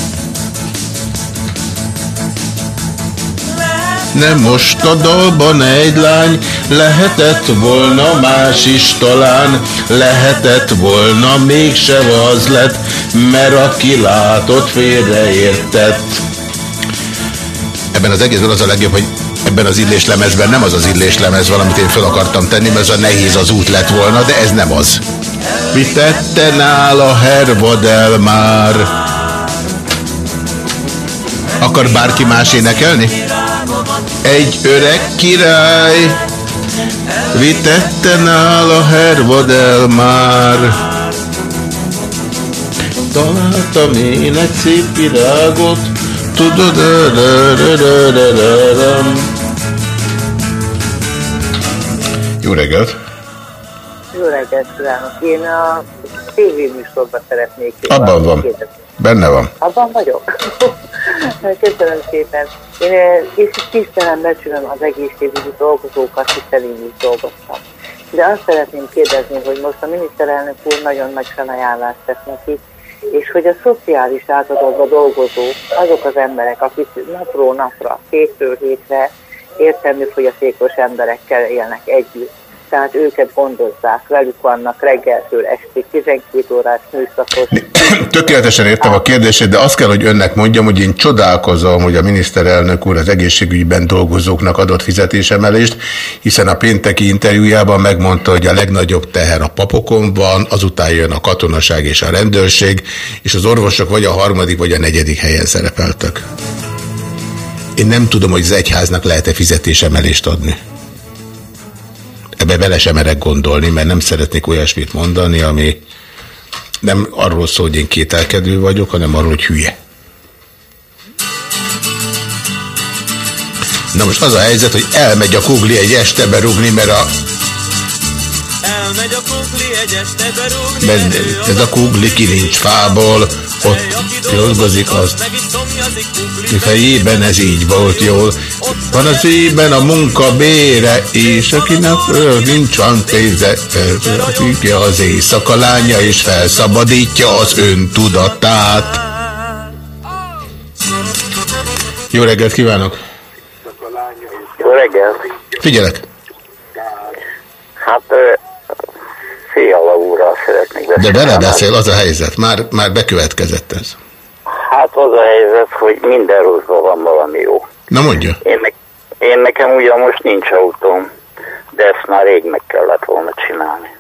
Nem most a dalban egy lány, lehetett volna más is talán, lehetett volna mégse az lett, mert aki látott félreértett. Ebben az egészben az a legjobb, hogy ebben az illéslemezben nem az az illéslemez van, amit én fel akartam tenni, mert ez a nehéz az út lett volna, de ez nem az. Mit tette nála Hervadel már? Akar bárki más énekelni? Egy öreg király vitette nála Hervadel már. Találtam én egy szép virágot, tudod, Jó reggelt! Jó reggelt kívánok! Én a tévéműsorban szeretnék Abban van. kérdezni. Benne van. Abban vagyok? Köszönöm szépen. Én eh, és tisztelem, becsülöm az egészségügyi dolgozókat, hiszen én is dolgoztam. De azt szeretném kérdezni, hogy most a miniszterelnök úr nagyon nagy felajánlást tesz neki, és hogy a szociális ágazatban dolgozók, azok az emberek, akik napról napra, hétről hétre értelmű fogyatékos emberekkel élnek együtt, tehát őket gondozzák, velük vannak reggeltől estig 12 órás műszakos. Tökéletesen értem a kérdését, de azt kell, hogy önnek mondjam, hogy én csodálkozom, hogy a miniszterelnök úr az egészségügyben dolgozóknak adott fizetésemelést, hiszen a pénteki interjújában megmondta, hogy a legnagyobb teher a papokon van, azután jön a katonaság és a rendőrség, és az orvosok vagy a harmadik, vagy a negyedik helyen szerepeltek. Én nem tudom, hogy az egyháznak lehet-e fizetésemelést adni. Ebbe bele sem merek gondolni, mert nem szeretnék olyasmit mondani, ami nem arról szól, hogy én kételkedő vagyok, hanem arról, hogy hülye. Na most az a helyzet, hogy elmegy a kugli egy este berúgni, mert a Elmegy a kukli egy este berúgni, mert ez a kugli ki nincs fából, ott dolgozik az. Mi fejében ez így volt jól. Van az ében a munka bére, és akinek nincs van pénze, ö, az éjszaka lánya, és felszabadítja az öntudatát. Jó reggelt kívánok! Jó reggelt! Figyelek! Hát Fiala úrral szeretnék De beszélni. vele beszél, az a helyzet. Már, már bekövetkezett ez. Hát az a helyzet, hogy minden rosszban van valami jó. Na mondja. Én, ne, én nekem ugyan most nincs autóm, de ezt már rég meg kellett volna csinálni.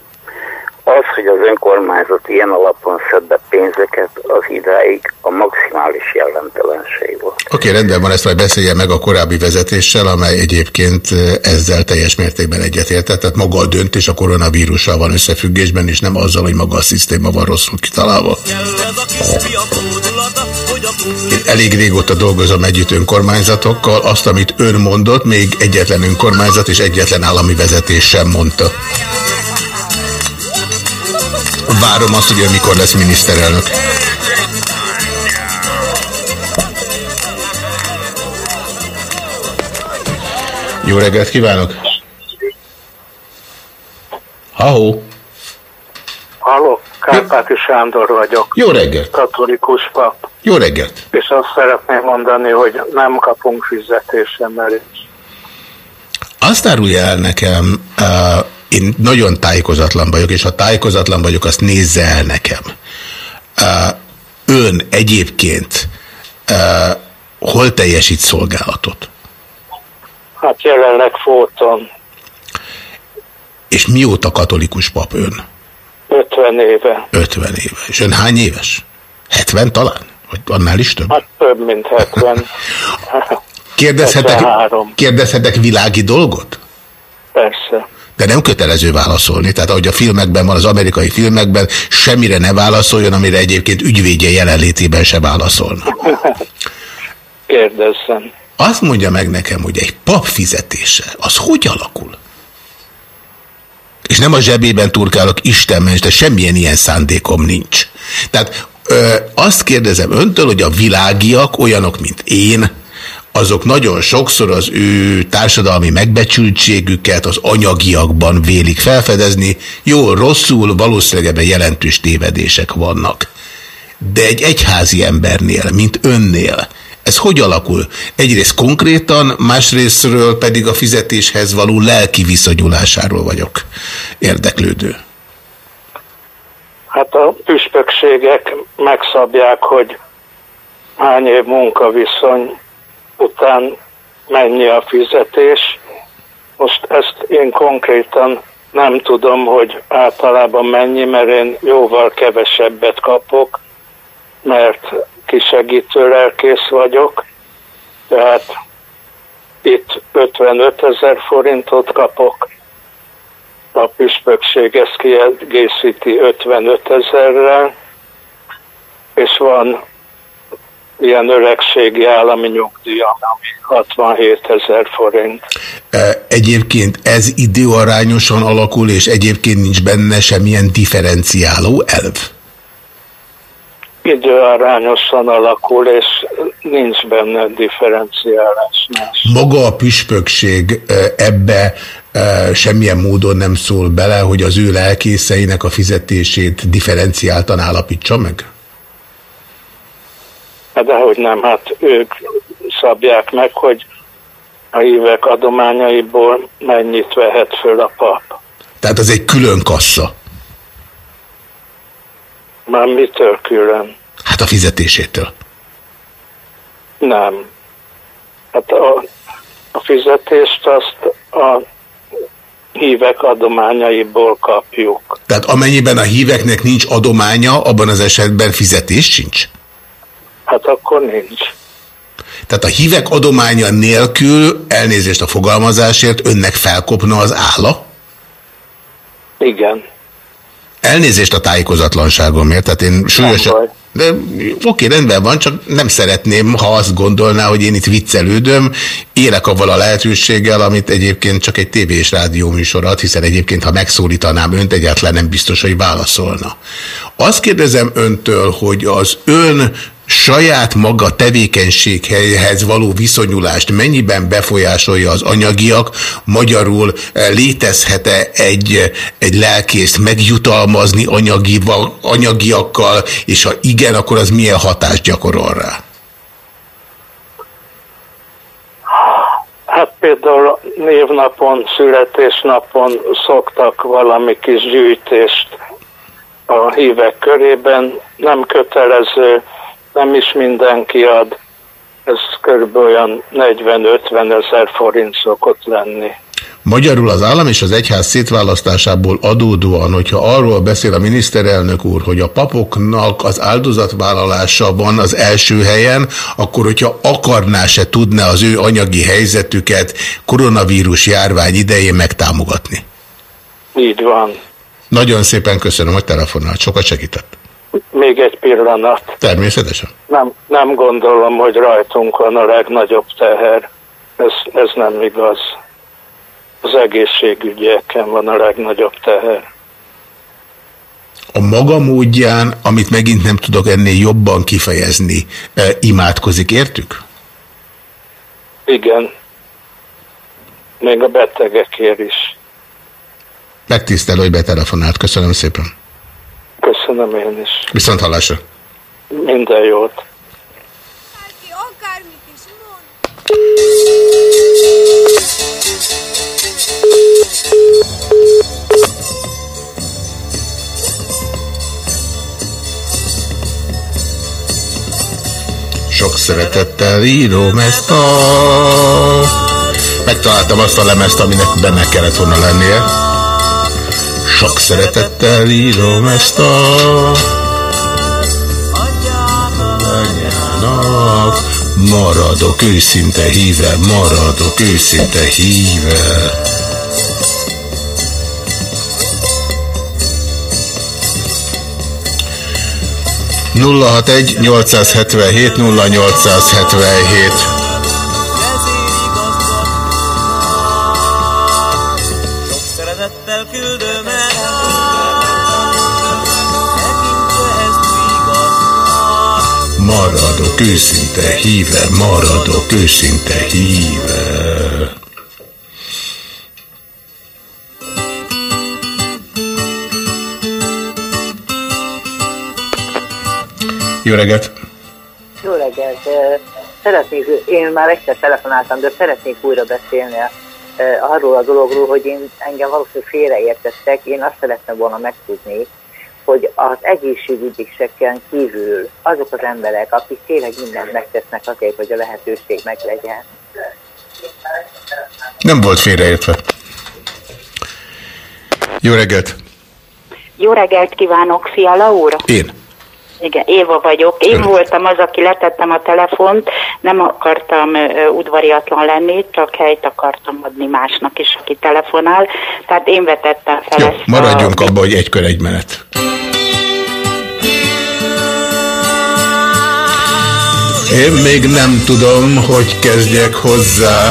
Az, hogy az önkormányzat ilyen alapon szed be pénzeket, az idáig a maximális jellemtelenség volt. Oké, rendben van, ezt majd beszélje meg a korábbi vezetéssel, amely egyébként ezzel teljes mértékben egyetértett. Tehát maga a döntés a koronavírussal van összefüggésben, és nem azzal, hogy maga a szisztéma van rosszul kitalálva. Én elég régóta dolgozom együtt önkormányzatokkal, azt, amit ön mondott, még egyetlen önkormányzat és egyetlen állami vezetés sem mondta. Várom azt, hogy ön mikor lesz miniszterelnök. Jó reggelt kívánok! Ahó! Halló, Kárpáti Sándor vagyok. Jó reggelt! Katolikus pap. Jó reggelt! És azt szeretném mondani, hogy nem kapunk fizetésemelést. Azt árulja el nekem, uh, én nagyon tájékozatlan vagyok, és ha tájékozatlan vagyok, azt nézze el nekem. Ön egyébként hol teljesít szolgálatot? Hát jelenleg Fóton És mióta katolikus pap ön? 50 éve. 50 éve. És ön hány éves? 70 talán? Vagy annál is több? Hát több, mint 70. Kérdezhetek, 73. kérdezhetek világi dolgot? Persze. De nem kötelező válaszolni. Tehát ahogy a filmekben van, az amerikai filmekben, semmire ne válaszoljon, amire egyébként ügyvédje jelenlétében se válaszolna. Kérdezzem. Azt mondja meg nekem, hogy egy pap fizetése, az hogy alakul? És nem a zsebében turkálok, Isten ments, de semmilyen ilyen szándékom nincs. Tehát ö, azt kérdezem öntől, hogy a világiak, olyanok, mint én, azok nagyon sokszor az ő társadalmi megbecsültségüket az anyagiakban vélik felfedezni. Jó, rosszul, valószínűleg ebben jelentős tévedések vannak. De egy egyházi embernél, mint önnél, ez hogy alakul? Egyrészt konkrétan, másrésztről pedig a fizetéshez való lelki viszonyulásáról vagyok érdeklődő. Hát a püspökségek megszabják, hogy hány év munkaviszony után mennyi a fizetés. Most ezt én konkrétan nem tudom, hogy általában mennyi, mert én jóval kevesebbet kapok, mert kisegítő lelkész vagyok, tehát itt 55 ezer forintot kapok, a püspökség ezt kiegészíti 55 ezerrel, és van ilyen öregségi állami nyugdíja, ami 67 ezer forint. E, Egyébként ez időarányosan alakul, és egyébként nincs benne semmilyen differenciáló elv? Időarányosan alakul, és nincs benne differenciálás. Maga a püspökség e, ebbe e, semmilyen módon nem szól bele, hogy az ő lelkészeinek a fizetését differenciáltan állapítsa meg? Hát dehogy nem, hát ők szabják meg, hogy a hívek adományaiból mennyit vehet föl a pap. Tehát az egy külön kassa. Már mitől külön? Hát a fizetésétől. Nem. Hát a, a fizetést azt a hívek adományaiból kapjuk. Tehát amennyiben a híveknek nincs adománya, abban az esetben fizetés sincs? Hát akkor nincs. Tehát a hívek adománya nélkül, elnézést a fogalmazásért, önnek felkopna az álla? Igen. Elnézést a tájékozatlanságomért, tehát én súlyosan... De oké, rendben van, csak nem szeretném, ha azt gondolná, hogy én itt viccelődöm, élek avval a lehetőséggel, amit egyébként csak egy tévé és rádió műsor ad, hiszen egyébként, ha megszólítanám önt, egyáltalán nem biztos, hogy válaszolna. Azt kérdezem öntől, hogy az ön saját maga tevékenységhez való viszonyulást mennyiben befolyásolja az anyagiak, magyarul eh, létezhet-e egy, egy lelkészt megjutalmazni anyagival, anyagiakkal, és ha igen, akkor az milyen hatást gyakorol rá? Hát például névnapon, születésnapon szoktak valami kis gyűjtést a hívek körében, nem kötelező, nem is mindenki ad. Ez kb. olyan 40-50 ezer forint szokott lenni. Magyarul az állam és az egyház szétválasztásából adódóan, hogyha arról beszél a miniszterelnök úr, hogy a papoknak az áldozatvállalása van az első helyen, akkor hogyha akarná se tudna az ő anyagi helyzetüket koronavírus járvány idején megtámogatni. Így van. Nagyon szépen köszönöm, hogy telefonált. Sokat segített. Még egy pillanat. Természetesen. Nem, nem gondolom, hogy rajtunk van a legnagyobb teher. Ez, ez nem igaz. Az egészségügyeken van a legnagyobb teher. A maga módján, amit megint nem tudok ennél jobban kifejezni, eh, imádkozik, értük? Igen. Még a betegekért is. Megtisztelő, hogy betelefonált. Köszönöm szépen. Köszönöm én is. Viszont hallásra. Minden jót. Sok szeretettel írom ezt a... Megtaláltam azt a lemezt, aminek benne kellett volna lennie. Sok szeretettel írom ezt a... Anyának maradok őszinte híve, maradok őszinte híve. Nulla hat egy 877 0877 Maradok őszinte híve, maradok őszinte híve. Jó reggelt! Jó reggelt! Szeretnék, én már egyszer telefonáltam, de szeretnék újra beszélni arról a dologról, hogy én engem valószínűleg félreértettek. Én azt szeretném volna megtudni, hogy az egészségügyiseken kívül azok az emberek, akik tényleg mindent megtesznek azért, hogy a lehetőség meglegyen. Nem volt félreértve. Jó reggelt! Jó reggelt kívánok, Fiala úr! Én. Igen, Éva vagyok. Én voltam az, aki letettem a telefont, nem akartam udvariatlan lenni, csak helyt akartam adni másnak is, aki telefonál. Tehát én vetettem fel Jó, ezt maradjunk abba, hogy egy kör egy menet. Én még nem tudom, hogy kezdjek hozzá.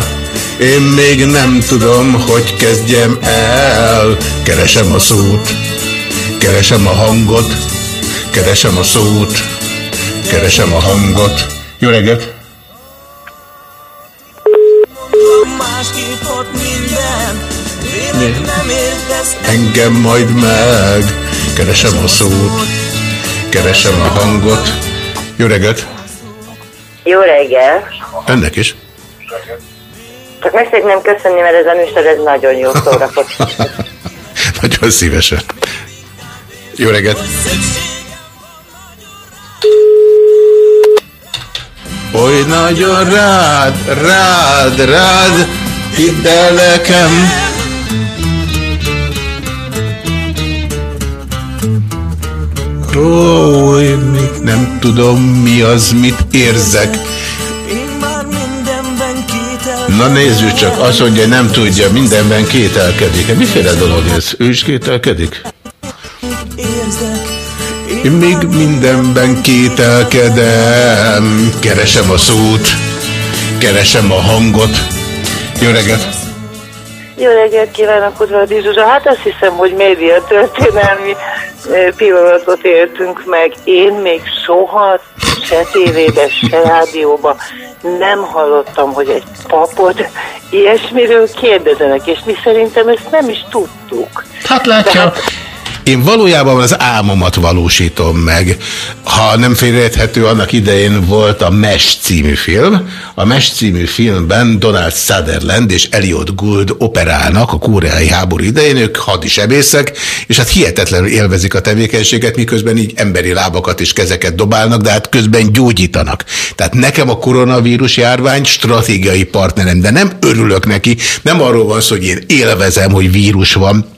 Én még nem tudom, hogy kezdjem el. Keresem a szót, keresem a hangot, keresem a szót, keresem a hangot. Jó reggelt! Engem majd meg, keresem a szót, keresem a hangot. Jó reggelt! Jó reggel! Önnek is. Csak meg szeretném köszönni, mert ez a műsor ez nagyon jó szórakoztató. Nagyon szívesen. Jó reggelt! Oly nagyon rád, rád, rád, hidd el nekem. Én még nem tudom, mi az, mit érzek. Na nézzük csak, azt mondja, nem tudja, mindenben kételkedik. Miféle dolog ez? Ő is kételkedik? Én még mindenben kételkedem, keresem a szót, keresem a hangot. Jó reggelt! Jó reggelt kívánok, Udvardi Zsuzsa. Hát azt hiszem, hogy média történelmi pillanatot éltünk meg. Én még soha se tévében, se rádióban nem hallottam, hogy egy papot ilyesmiről kérdezenek, és mi szerintem ezt nem is tudtuk. Hát látja, Tehát, én valójában az álmomat valósítom meg. Ha nem félreérthető, annak idején volt a Mesh című film. A Mesh című filmben Donald Sutherland és Elliot Gould operálnak a koreai háború idején, ők hadisebészek, és hát hihetetlenül élvezik a tevékenységet, miközben így emberi lábakat és kezeket dobálnak, de hát közben gyógyítanak. Tehát nekem a koronavírus járvány stratégiai partnerem, de nem örülök neki, nem arról van szó, hogy én élvezem, hogy vírus van,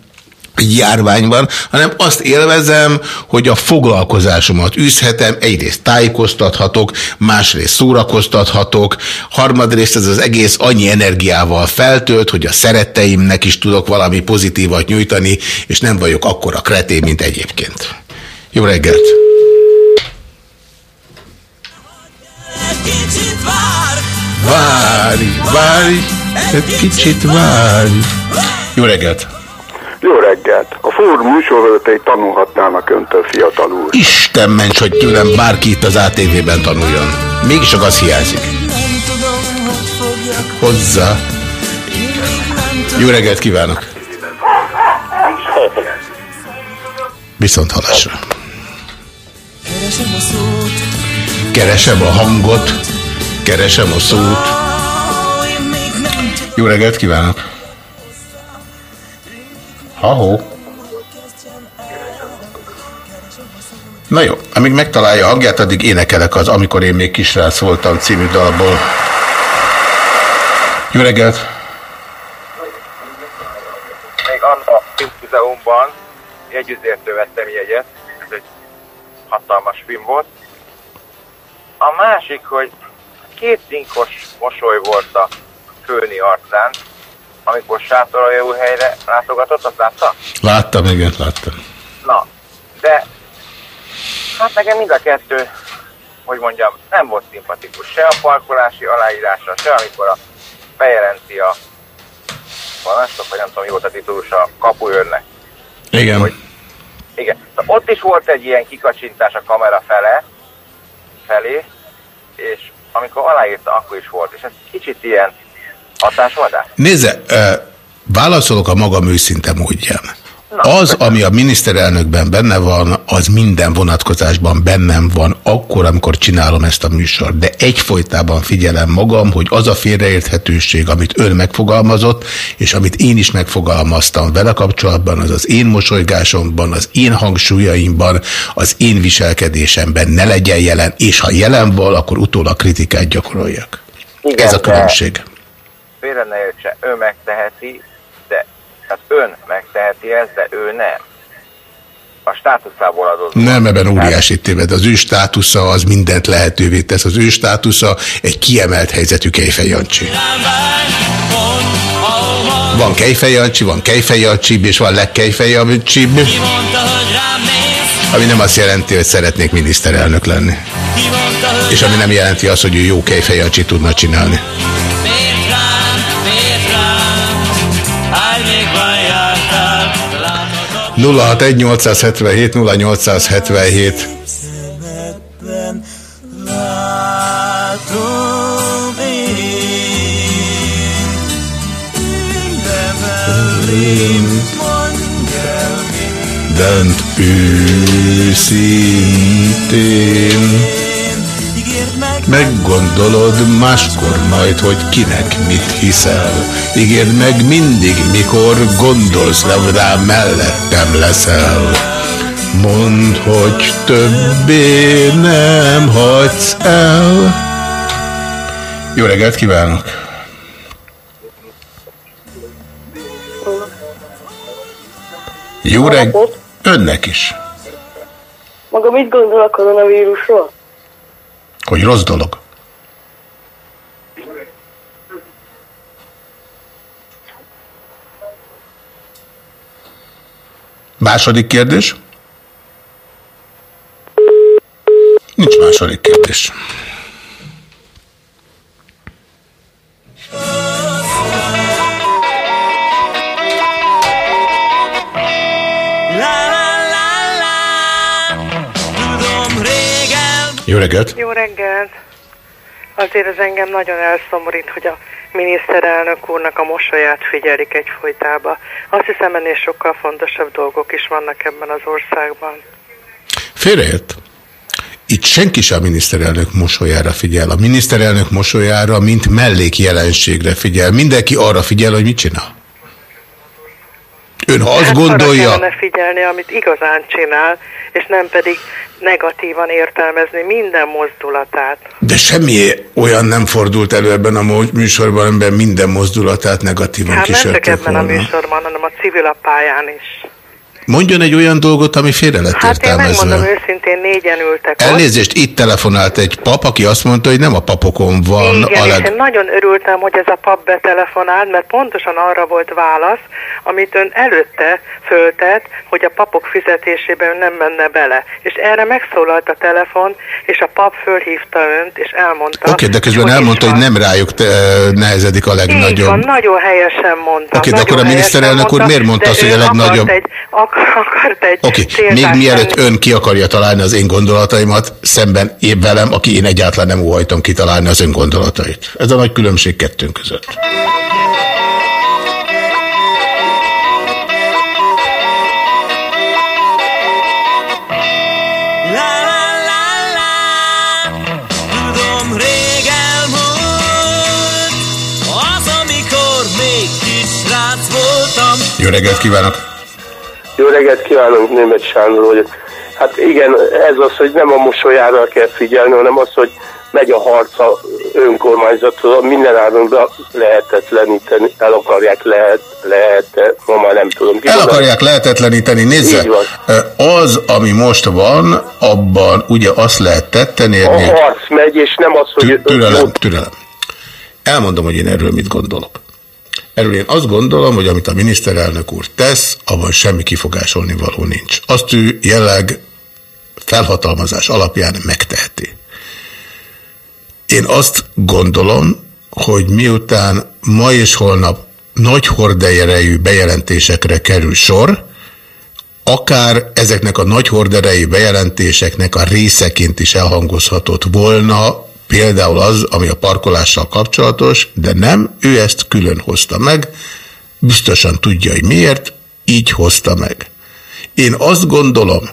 járvány van, hanem azt élvezem, hogy a foglalkozásomat űzhetem, egyrészt tájékoztathatok, másrészt szórakoztathatok, harmadrészt ez az egész annyi energiával feltölt, hogy a szeretteimnek is tudok valami pozitívat nyújtani, és nem vagyok akkora kreté, mint egyébként. Jó reggelt! Várj, várj, egy kicsit várj. Jó reggelt! Jó reggelt! A fórum műsorvezetői tanulhatnának öntől, fiatal úr. Isten ments, hogy tőlem bárki itt az ATV-ben tanuljon. Mégiscsak az hiányzik. Hozzá. Jó reggelt kívánok! Viszont halásra. Keresem a hangot, keresem a szót. Jó reggelt kívánok! Ahó. Na jó, amíg megtalálja a hangját, addig énekelek az Amikor én még kisrác voltam című dalból. Jó reggelt! Még a filmmúzeumban jegyüzértő vettem jegyet, ez egy hatalmas film volt. A másik, hogy két cinkos mosoly volt a főni arcán, amikor jó helyre látogatott, azt látta? Láttam, igen, láttam. Na, de hát nekem mind a kettő, hogy mondjam, nem volt szimpatikus. Se a parkolási aláírása, se amikor a bejelenti a parancsnok, vagy nem tudom, volt a titulus a kapuőrnek. Igen. Hogy, igen. De ott is volt egy ilyen kikacsintás a kamera fele, felé, és amikor aláírta, akkor is volt. És ez kicsit ilyen Hatásvadás? Nézze, válaszolok a magam őszinte módján. Az, ami a miniszterelnökben benne van, az minden vonatkozásban bennem van akkor, amikor csinálom ezt a műsort. De egyfolytában figyelem magam, hogy az a félreérthetőség, amit ön megfogalmazott, és amit én is megfogalmaztam vele kapcsolatban, az az én mosolygásomban, az én hangsúlyaimban, az én viselkedésemben ne legyen jelen, és ha jelen van, akkor utólag kritikát gyakoroljak. Igen, Ez a különbség. De félre ne értse, ő megteheti, de hát ön megteheti ezt, de ő nem. A státuszából adott. Nem, ebben óriási téved. Az ő státusza az mindent lehetővé tesz. Az ő státusza egy kiemelt helyzetű Kejfej Jancsi. Van Kejfej Jancsi, van Kejfej Jancsi, és van legkejfej Jancsi. Ami nem azt jelenti, hogy szeretnék miniszterelnök lenni. És ami nem jelenti azt, hogy ő jó Kejfej Jancsi tudna csinálni. 061 877 0877 Dönt őszintén. Ígért meg meggondolod máskor majd, hogy kinek mit hiszel. Ígérd meg mindig, mikor gondolsz rá, mellettem leszel. Mondd, hogy többé nem hagysz el. Jó reggelt kívánok! Jó reggelt! Önnek is. Maga mit gondol a koronavírusról? Hogy rossz dolog. Második kérdés? Nincs második kérdés. Reggelt! Jó reggelt! Azért az engem nagyon elszomorít, hogy a miniszterelnök úrnak a mosolyát figyelik egyfolytába. Azt hiszem, ennél sokkal fontosabb dolgok is vannak ebben az országban. Félreért. Itt senki sem a miniszterelnök mosolyára figyel. A miniszterelnök mosolyára, mint mellékjelenségre figyel. Mindenki arra figyel, hogy mit csinál. Ön ha azt hát gondolja... Arra kellene figyelni, amit igazán csinál, és nem pedig negatívan értelmezni minden mozdulatát. De semmi olyan nem fordult elő ebben a műsorban, amiben minden mozdulatát negatívan Hát nem csak ebben volna. a műsorban, hanem a civil pályán is. Mondjon egy olyan dolgot, ami félre lett Hát én megmondom értelmezve. őszintén, négyen ültek ott. Elnézést, itt telefonált egy pap, aki azt mondta, hogy nem a papokon van Igen, a és leg... én nagyon örültem, hogy ez a pap betelefonált, mert pontosan arra volt válasz, amit ön előtte föltett, hogy a papok fizetésében nem menne bele. És erre megszólalt a telefon, és a pap fölhívta önt, és elmondta. Oké, okay, de közben hogy elmondta, hogy nem rájuk te, nehezedik a Így van, legnagyobb. nagyon helyesen mondta. Oké, de nagyon akkor a miniszterelnök úr miért mondta de azt, hogy a legnagyobb- egy, akart egy Oké, okay. még mielőtt ön ki akarja találni az én gondolataimat, szemben épp velem, aki én egyáltalán nem óhajtom kitalálni az ön gondolatait. Ez a nagy különbség kettőnk között. Tudom, rég elmúlt Az, amikor még kis srác voltam Jó reggelt kívánok! Jó reggelt kívánok, német Sándor vagyok. Hát igen, ez az, hogy nem a mosolyára kell figyelni, hanem az, hogy megy a harc a önkormányzathoz, minden áron lehetetleníteni, el akarják lehet, lehet, ma már nem tudom. El akarják lehetetleníteni, nézze, az, ami most van, abban ugye azt lehet tetten A érni, harc megy, és nem az, hogy... Türelem, türelem. Elmondom, hogy én erről mit gondolok. Erről én azt gondolom, hogy amit a miniszterelnök úr tesz, abban semmi kifogásolni való nincs. Azt ő jelleg felhatalmazás alapján megteheti. Én azt gondolom, hogy miután ma és holnap nagy horderejű bejelentésekre kerül sor, akár ezeknek a nagy horderejű bejelentéseknek a részeként is elhangozhatott volna, például az, ami a parkolással kapcsolatos, de nem, ő ezt külön hozta meg, biztosan tudja, hogy miért, így hozta meg. Én azt gondolom,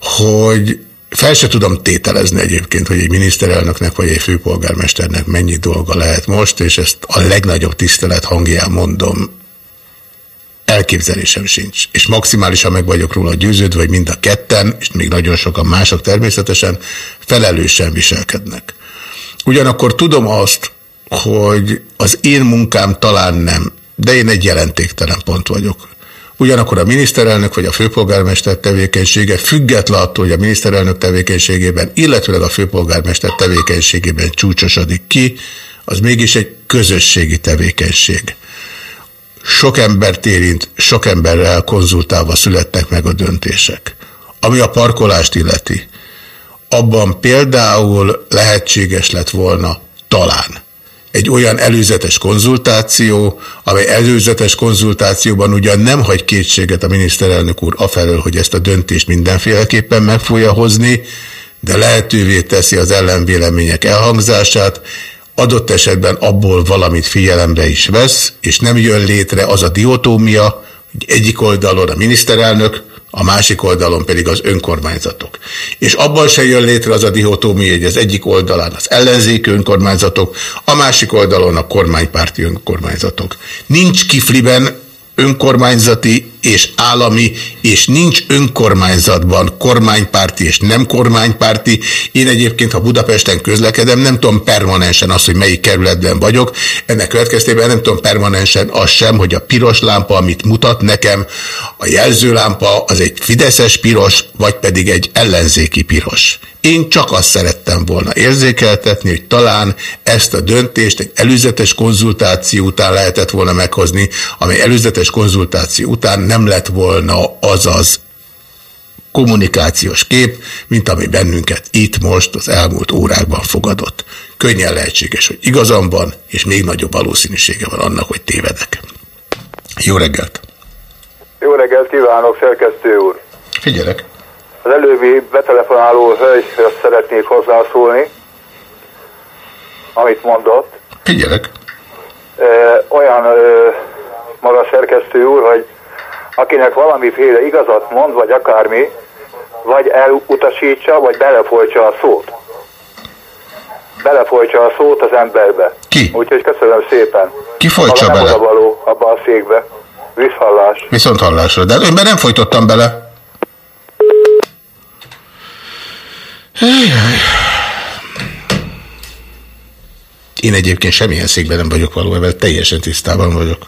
hogy fel se tudom tételezni egyébként, hogy egy miniszterelnöknek vagy egy főpolgármesternek mennyi dolga lehet most, és ezt a legnagyobb tisztelet hangján mondom, elképzelésem sincs. És maximálisan meg vagyok róla győződve, hogy mind a ketten, és még nagyon sokan mások természetesen, felelősen viselkednek. Ugyanakkor tudom azt, hogy az én munkám talán nem, de én egy jelentéktelen pont vagyok. Ugyanakkor a miniszterelnök vagy a főpolgármester tevékenysége független attól, hogy a miniszterelnök tevékenységében, illetőleg a főpolgármester tevékenységében csúcsosodik ki, az mégis egy közösségi tevékenység. Sok embert érint, sok emberrel konzultálva születtek meg a döntések. Ami a parkolást illeti, abban például lehetséges lett volna talán egy olyan előzetes konzultáció, amely előzetes konzultációban ugyan nem hagy kétséget a miniszterelnök úr afelől, hogy ezt a döntést mindenféleképpen meg fogja hozni, de lehetővé teszi az ellenvélemények elhangzását, adott esetben abból valamit figyelembe is vesz, és nem jön létre az a diotómia, hogy egyik oldalon a miniszterelnök, a másik oldalon pedig az önkormányzatok. És abban se jön létre az a dihotómia, hogy az egyik oldalán az ellenzéki önkormányzatok, a másik oldalon a kormánypárti önkormányzatok. Nincs kifliben önkormányzati és állami, és nincs önkormányzatban kormánypárti és nem kormánypárti. Én egyébként, ha Budapesten közlekedem, nem tudom permanensen azt, hogy melyik kerületben vagyok. Ennek következtében nem tudom permanensen azt sem, hogy a piros lámpa, amit mutat nekem, a jelzőlámpa az egy fideszes piros, vagy pedig egy ellenzéki piros. Én csak azt szerettem volna érzékeltetni, hogy talán ezt a döntést egy előzetes konzultáció után lehetett volna meghozni, amely előzetes konzultáció után nem lett volna az az kommunikációs kép, mint ami bennünket itt most az elmúlt órákban fogadott. Könnyen lehetséges, hogy igazam van, és még nagyobb valószínűsége van annak, hogy tévedek. Jó reggelt! Jó reggelt kívánok, szerkesztő úr! Figyelek! Az előbbi betelefonáló hölgyhöz szeretnék hozzászólni, amit mondott. Figyelek. Olyan maga szerkesztő úr, hogy akinek valamiféle igazat mond, vagy akármi, vagy elutasítsa, vagy belefolytsa a szót. Belefolytsa a szót az emberbe. Ki? Úgyhogy köszönöm szépen. Ki folytsa bele? Való abba a székbe. Viszhallás. Viszont hallásra. De önben nem folytottam bele. Én egyébként semmilyen székben nem vagyok való, ezzel teljesen tisztában vagyok.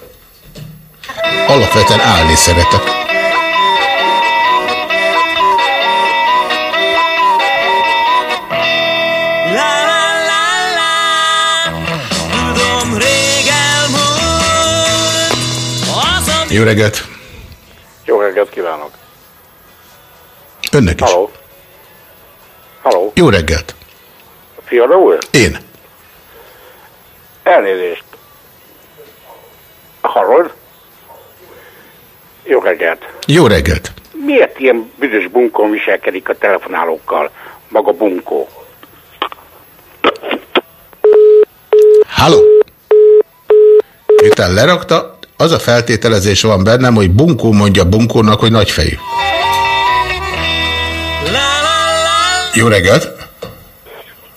Alapvetően állni szeretek. Jó reggelt! Jó reggelt kívánok. Önnek is. Halló. Halló. Jó reggelt! Fiala úr? Én. Elnézést. Hallod? Jó reggelt. Jó reggelt! Miért ilyen büdös bunkón viselkedik a telefonálókkal maga bunkó? Halló! Miután lerakta, az a feltételezés van bennem, hogy bunkó mondja bunkónak, hogy nagyfejű. Jó reggelt!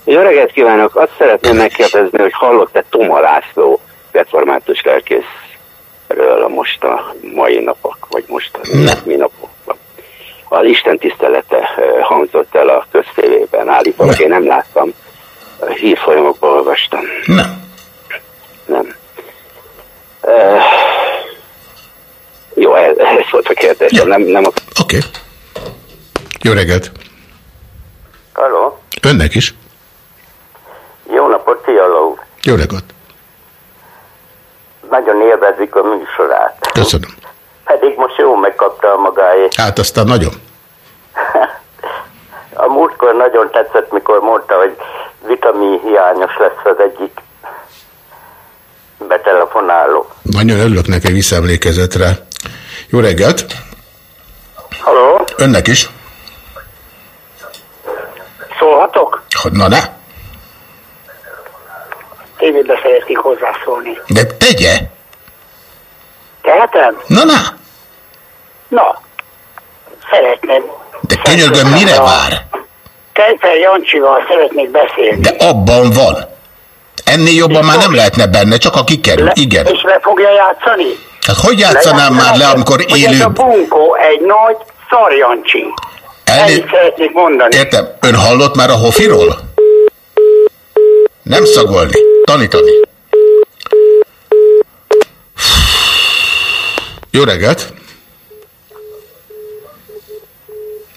Jó reggelt kívánok! Azt szeretném megkérdezni, hogy hallott-e Toma László református lelkészről a most a mai napok, vagy most a mi napokban. Az Isten tisztelete hangzott el a köztévében, állítólag én nem láttam, a hírfolyamokban olvastam. Nem. Nem. Uh, jó, ez, ez volt a kérdésem, nem, nem a... Oké. Okay. Jó reggelt! Halló? Önnek is. Jó napot, Fiala úr! Jó reggelt! Nagyon élvezik a műsorát. Köszönöm. Pedig most jól megkapta a magáét. Hát aztán nagyon. A múltkor nagyon tetszett, mikor mondta, hogy vitamin hiányos lesz az egyik betelefonáló. Nagyon örülök neki visszaemlékezetre. Jó reggelt! Halló? Önnek is. Szólhatok? Na ne? Tévében szeretnék hozzászólni. De tegye! Tehetem? Na na! Na, szeretném. De könyörgöm, mire vár? Kejfer Jancsival szeretnék beszélni. De abban van. Ennél jobban már nem lehetne benne, csak a kikerül. Igen. És le fogja játszani? Hát hogy játszanám már le, amikor Hogy ez élő... a bunkó egy nagy szarjancsi. Elné... Ennyit szeretnék mondani. Értem. Ön hallott már a Hofiról? Nem szagolni, tanítani. Jó reggelt!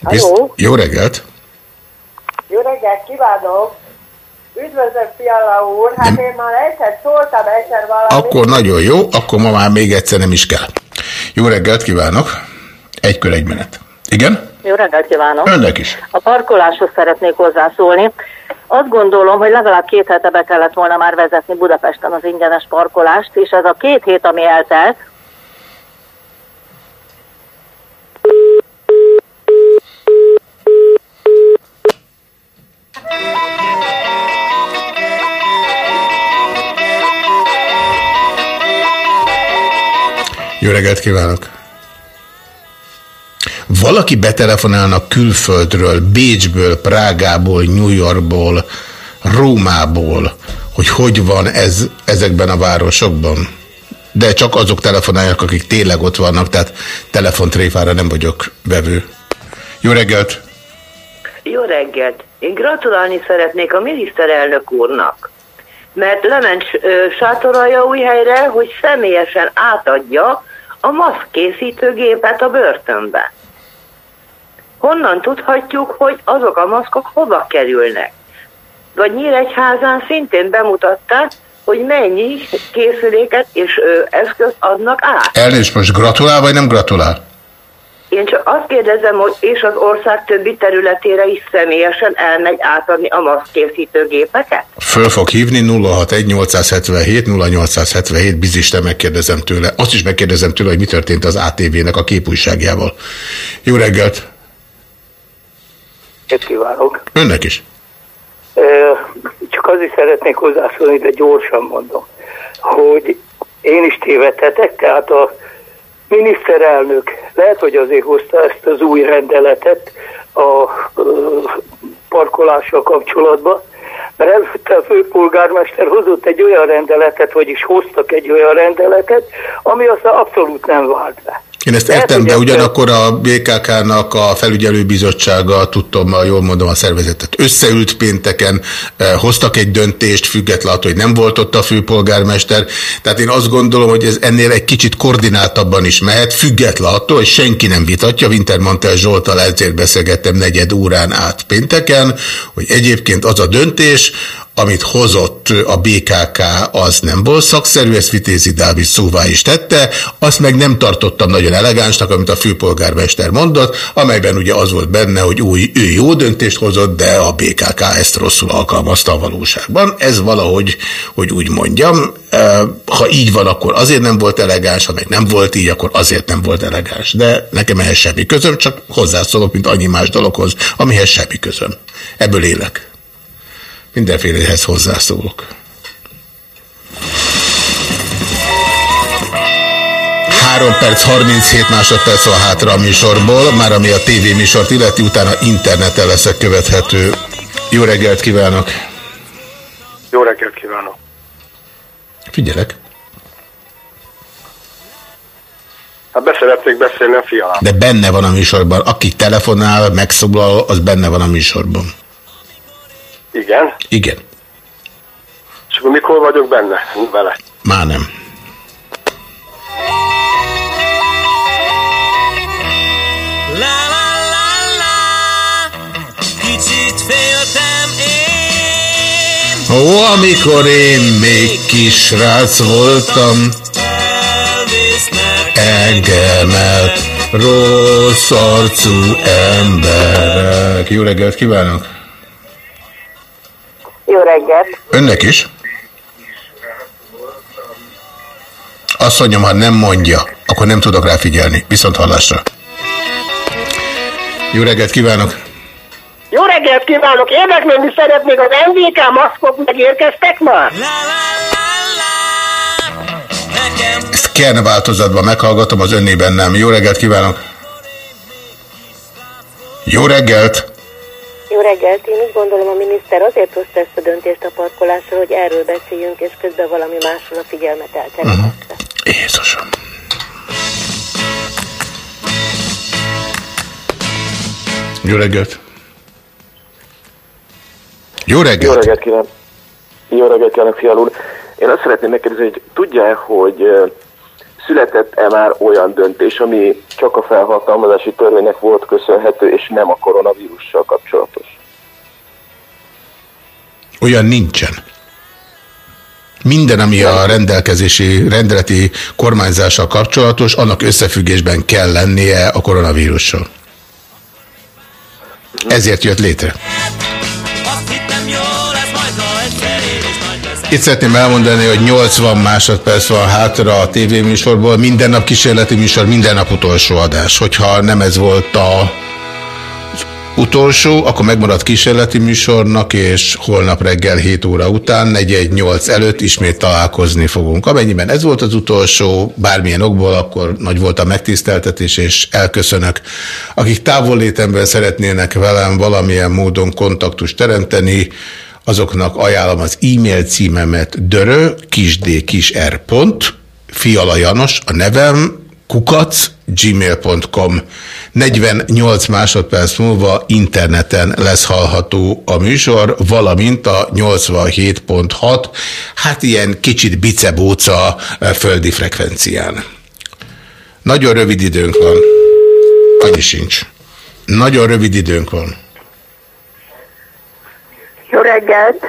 Bizt... Jó reggelt! Jó reggelt kívánok! Üdvözlök, Fiala úr! Hát én már egyszer szóltam egyszer valamit. Akkor nagyon jó, akkor ma már még egyszer nem is kell. Jó reggelt kívánok! Egy kör, egy menet. Igen? Jó reggelt kívánok! Önnek is. A parkoláshoz szeretnék hozzászólni. Azt gondolom, hogy legalább két hete be kellett volna már vezetni Budapesten az ingyenes parkolást, és ez a két hét, ami eltelt, Jó reggelt kívánok! Valaki betelefonálnak külföldről, Bécsből, Prágából, New Yorkból, Rómából, hogy hogy van ez ezekben a városokban. De csak azok telefonálják, akik tényleg ott vannak, tehát telefontréfára nem vagyok vevő. Jó reggelt! Jó reggelt! Én gratulálni szeretnék a miniszterelnök úrnak, mert lement sátoralja új helyre, hogy személyesen átadja a maszk készítőgépet a börtönbe. Honnan tudhatjuk, hogy azok a maszkok hova kerülnek? Vagy Nyíregyházán szintén bemutatták, hogy mennyi készüléket és ö, eszközt adnak át. Elnézést, most gratulál, vagy nem gratulál? Én csak azt kérdezem, hogy és az ország többi területére is személyesen elmegy átadni a maszkkészítőgépeket? Föl fog hívni 061 877 0877, bizisten megkérdezem tőle. Azt is megkérdezem tőle, hogy mi történt az ATV-nek a képújságjával. Jó reggelt! Egy kívánok! Önnek is. Csak azért szeretnék hozzászólni, de gyorsan mondom, hogy én is tévedhetek, tehát a miniszterelnök lehet, hogy azért hozta ezt az új rendeletet a parkolással kapcsolatban, mert előtte a főpolgármester hozott egy olyan rendeletet, vagyis hoztak egy olyan rendeletet, ami aztán abszolút nem vált be. Én ezt értem, de ugyanakkor a BKK-nak a felügyelőbizottsága, tudtom, jól mondom a szervezetet, összeült pénteken, hoztak egy döntést, függetlenül, hogy nem volt ott a főpolgármester. Tehát én azt gondolom, hogy ez ennél egy kicsit koordináltabban is mehet, függetlenül attól, hogy senki nem vitatja. Wintermantel Zsoltal ezért beszélgettem negyed órán át pénteken, hogy egyébként az a döntés, amit hozott a BKK, az nem volt szakszerű, ezt Vitézi Dávid szóvá is tette, azt meg nem tartottam nagyon elegánsnak, amit a főpolgármester mondott, amelyben ugye az volt benne, hogy új, ő jó döntést hozott, de a BKK ezt rosszul alkalmazta a valóságban. Ez valahogy, hogy úgy mondjam, ha így van, akkor azért nem volt elegáns, ha meg nem volt így, akkor azért nem volt elegáns. De nekem ehhez semmi közöm, csak hozzászólok, mint annyi más dologhoz, amihez semmi közöm. Ebből élek. Mindenfélehez hozzászólok. Három perc, 37 másodperc van hátra a műsorból, már ami a tévéműsort illeti, utána interneten leszek követhető. Jó reggelt kívánok! Jó reggelt kívánok! Figyelek! Hát beszeretnék beszélni a fialám. De benne van a műsorban. Aki telefonál, megszólal, az benne van a műsorban. Igen? Igen. És akkor mikor vagyok benne? Vele? Már nem. La la la la Kicsit féltem én Ó, amikor én még kis rác voltam, engemet rossz arcú emberek. Jó reggelt kívánok! Jó reggelt! Önnek is? Azt mondjam, ha nem mondja, akkor nem tudok rá figyelni. Viszont hallásra. Jó reggelt kívánok! Jó reggelt kívánok! Érdeklődni szeretnék, az MVK maszkok megérkeztek már? Ezt Kern változatban meghallgatom, az önnében nem. Jó reggelt kívánok! Jó reggelt! Jó reggelt! Én úgy gondolom, a miniszter azért hozta ezt a döntést a parkolásról, hogy erről beszéljünk, és közben valami másról a figyelmet elterelhetve. Jézusom! Jó reggelt! Jó reggelt! Jó reggelt kívánok! Jó reggelt kívánok, fial úr! Én azt szeretném megkérdezni, hogy tudja-e, hogy született-e már olyan döntés, ami csak a felhatalmazási törvénynek volt köszönhető, és nem a koronavírussal kapcsolatos? Olyan nincsen. Minden, ami a rendelkezési, rendeleti kormányzással kapcsolatos, annak összefüggésben kell lennie a koronavírussal. Ezért jött létre. Itt szeretném elmondani, hogy 80 másodperc van hátra a tévéműsorból, minden nap kísérleti műsor, minden nap utolsó adás. Hogyha nem ez volt a utolsó, akkor megmarad kísérleti műsornak, és holnap reggel 7 óra után, 418 előtt ismét találkozni fogunk. Amennyiben ez volt az utolsó, bármilyen okból, akkor nagy volt a megtiszteltetés, és elköszönök. Akik távollétemben szeretnének velem valamilyen módon kontaktust teremteni, azoknak ajánlom az e-mail címemet dörö, kisd, kisr. Fiala Janos, a nevem, kukac, gmail.com. 48 másodperc múlva interneten lesz hallható a műsor, valamint a 87.6, hát ilyen kicsit bicebóca földi frekvencián. Nagyon rövid időnk van. Annyi sincs. Nagyon rövid időnk van. Jó reggelt!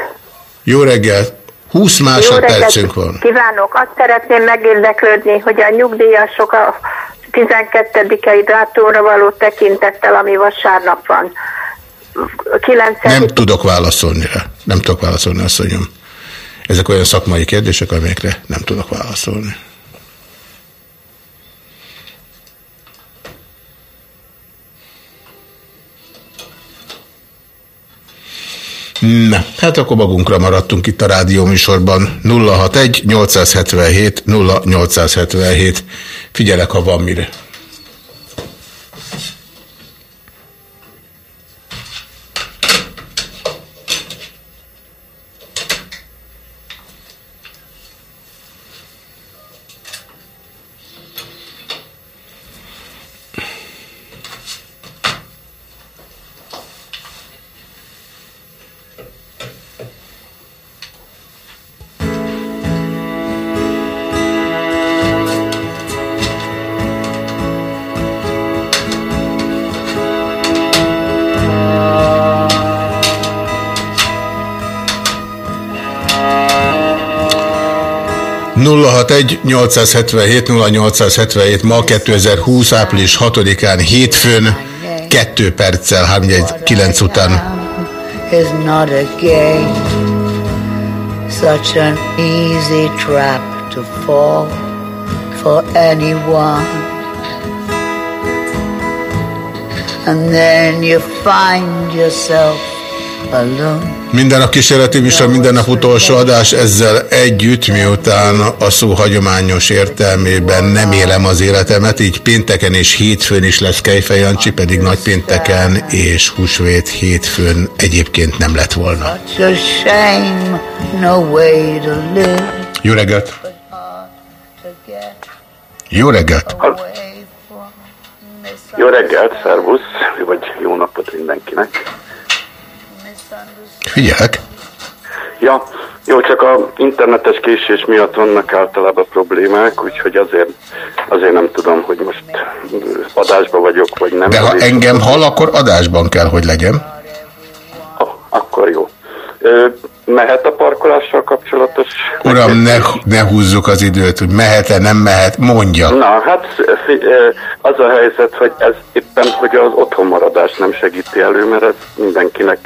Jó reggelt! 20 másodpercünk van. Kívánok! Azt szeretném megérdeklődni, hogy a nyugdíjasok a 12-i dátumra való tekintettel, ami vasárnap van. 9. Nem tudok válaszolni rá. Nem tudok válaszolni, asszonyom. Ezek olyan szakmai kérdések, amelyekre nem tudok válaszolni. Na, hát akkor magunkra maradtunk itt a rádió műsorban. 061 877 0877. Figyelek, ha van mire. Nulla 877 0877 ma 2020 április 6-án hétfőn 2 perccel 9 után. Is not a game, such an easy trap to fall for anyone. And then you find yourself alone. Minden a kísérleti műsor, minden nap utolsó adás, ezzel együtt, miután a szó hagyományos értelmében nem élem az életemet, így pénteken és hétfőn is lesz Kejfej Jancsi, pedig nagy pénteken és húsvét hétfőn egyébként nem lett volna. Jó reggelt! Jó reggelt! Jó reggelt, szervusz, vagy jó napot mindenkinek! Figyelek. Ja, jó, csak a internetes késés miatt vannak általában problémák, úgyhogy azért, azért nem tudom, hogy most adásban vagyok, vagy nem. De ha engem hall, akkor adásban kell, hogy legyen. Ah, akkor jó. Mehet a parkolással kapcsolatos? Uram, ne, ne húzzuk az időt, hogy mehet-e, nem mehet, mondja. Na, hát az a helyzet, hogy ez éppen, hogy az otthonmaradás nem segíti elő, mert ez mindenkinek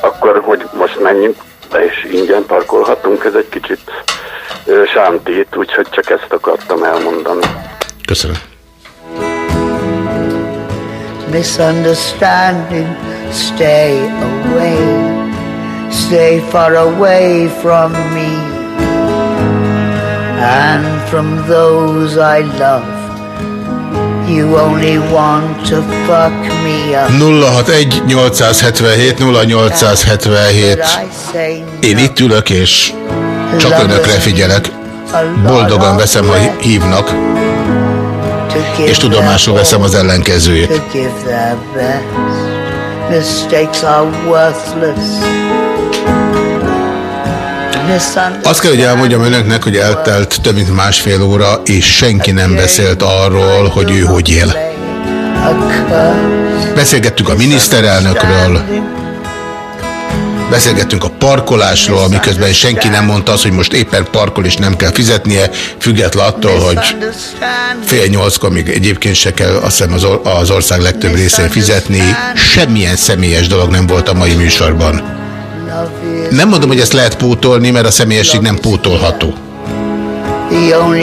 akkor, hogy most menjünk be és ingyen parkolhatunk, ez egy kicsit sántít, úgyhogy csak ezt akartam elmondani. Köszönöm. Misunderstanding, stay away, stay far away from me and from those I love. You only want to fuck me up. 061 877 0877 Én itt ülök és csak önökre figyelek. Boldogan veszem, ha hívnak. És tudomásul veszem az ellenkezőjét. Mistakes are worthless. Azt kell, hogy elmondjam önöknek, hogy eltelt több mint másfél óra, és senki nem beszélt arról, hogy ő hogy él. Beszélgettünk a miniszterelnökről, beszélgettünk a parkolásról, miközben senki nem mondta azt, hogy most éppen parkol és nem kell fizetnie, független attól, hogy fél nyolckor még egyébként se kell azt hiszem az ország legtöbb részén fizetni. Semmilyen személyes dolog nem volt a mai műsorban. Nem mondom, hogy ezt lehet pótolni, mert a személyesség nem pótolható.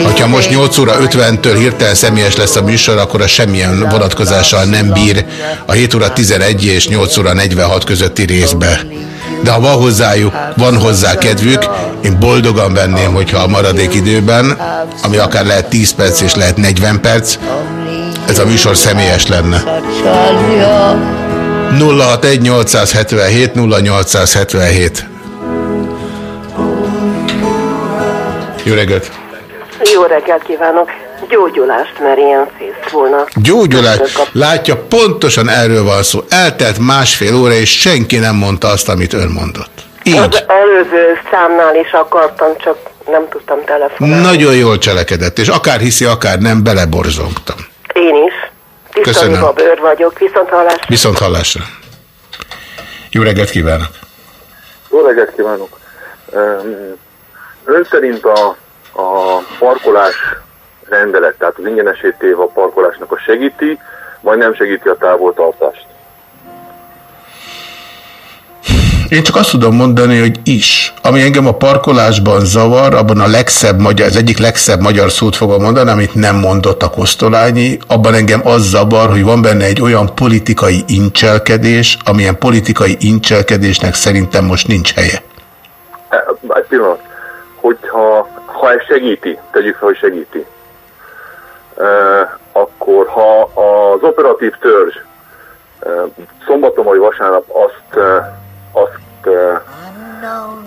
Hogyha most thing 8 óra 50-től hirtelen személyes lesz a műsor, akkor a semmilyen vonatkozással nem bír a 7 óra 11 és 8 óra 46 közötti részbe. De ha van hozzájuk, van hozzá kedvük, én boldogan venném, hogyha a maradék időben, ami akár lehet 10 perc és lehet 40 perc, ez a műsor személyes lenne. 061 877 0877 Jó reggelt! Jó reggelt kívánok! Gyógyulást merjen fészt volna. Gyógyulás. Látja, pontosan erről van szó. Eltelt másfél óra, és senki nem mondta azt, amit ön mondott. Így. Az előző számnál is akartam, csak nem tudtam telefonálni. Nagyon jól cselekedett, és akár hiszi, akár nem, beleborzongtam. Én is. Tisztani Köszönöm. Babőr vagyok, viszont hallás. Viszont hallásra. Jó reggelt kívánok! Jó reggelt kívánok! Öm, Ön szerint a, a parkolás rendelet, tehát az ingyenesé téve a parkolásnak a segíti, vagy nem segíti a távoltartást? Én csak azt tudom mondani, hogy is. Ami engem a parkolásban zavar, abban a legszebb magyar, az egyik legszebb magyar szót fogom mondani, amit nem mondott a Kosztolányi, abban engem az zavar, hogy van benne egy olyan politikai incselkedés, amilyen politikai incselkedésnek szerintem most nincs helye. E, Egy pillanat. Hogyha ha ez segíti, tegyük fel, hogy segíti, akkor ha az operatív törzs szombaton vagy vasárnap azt, azt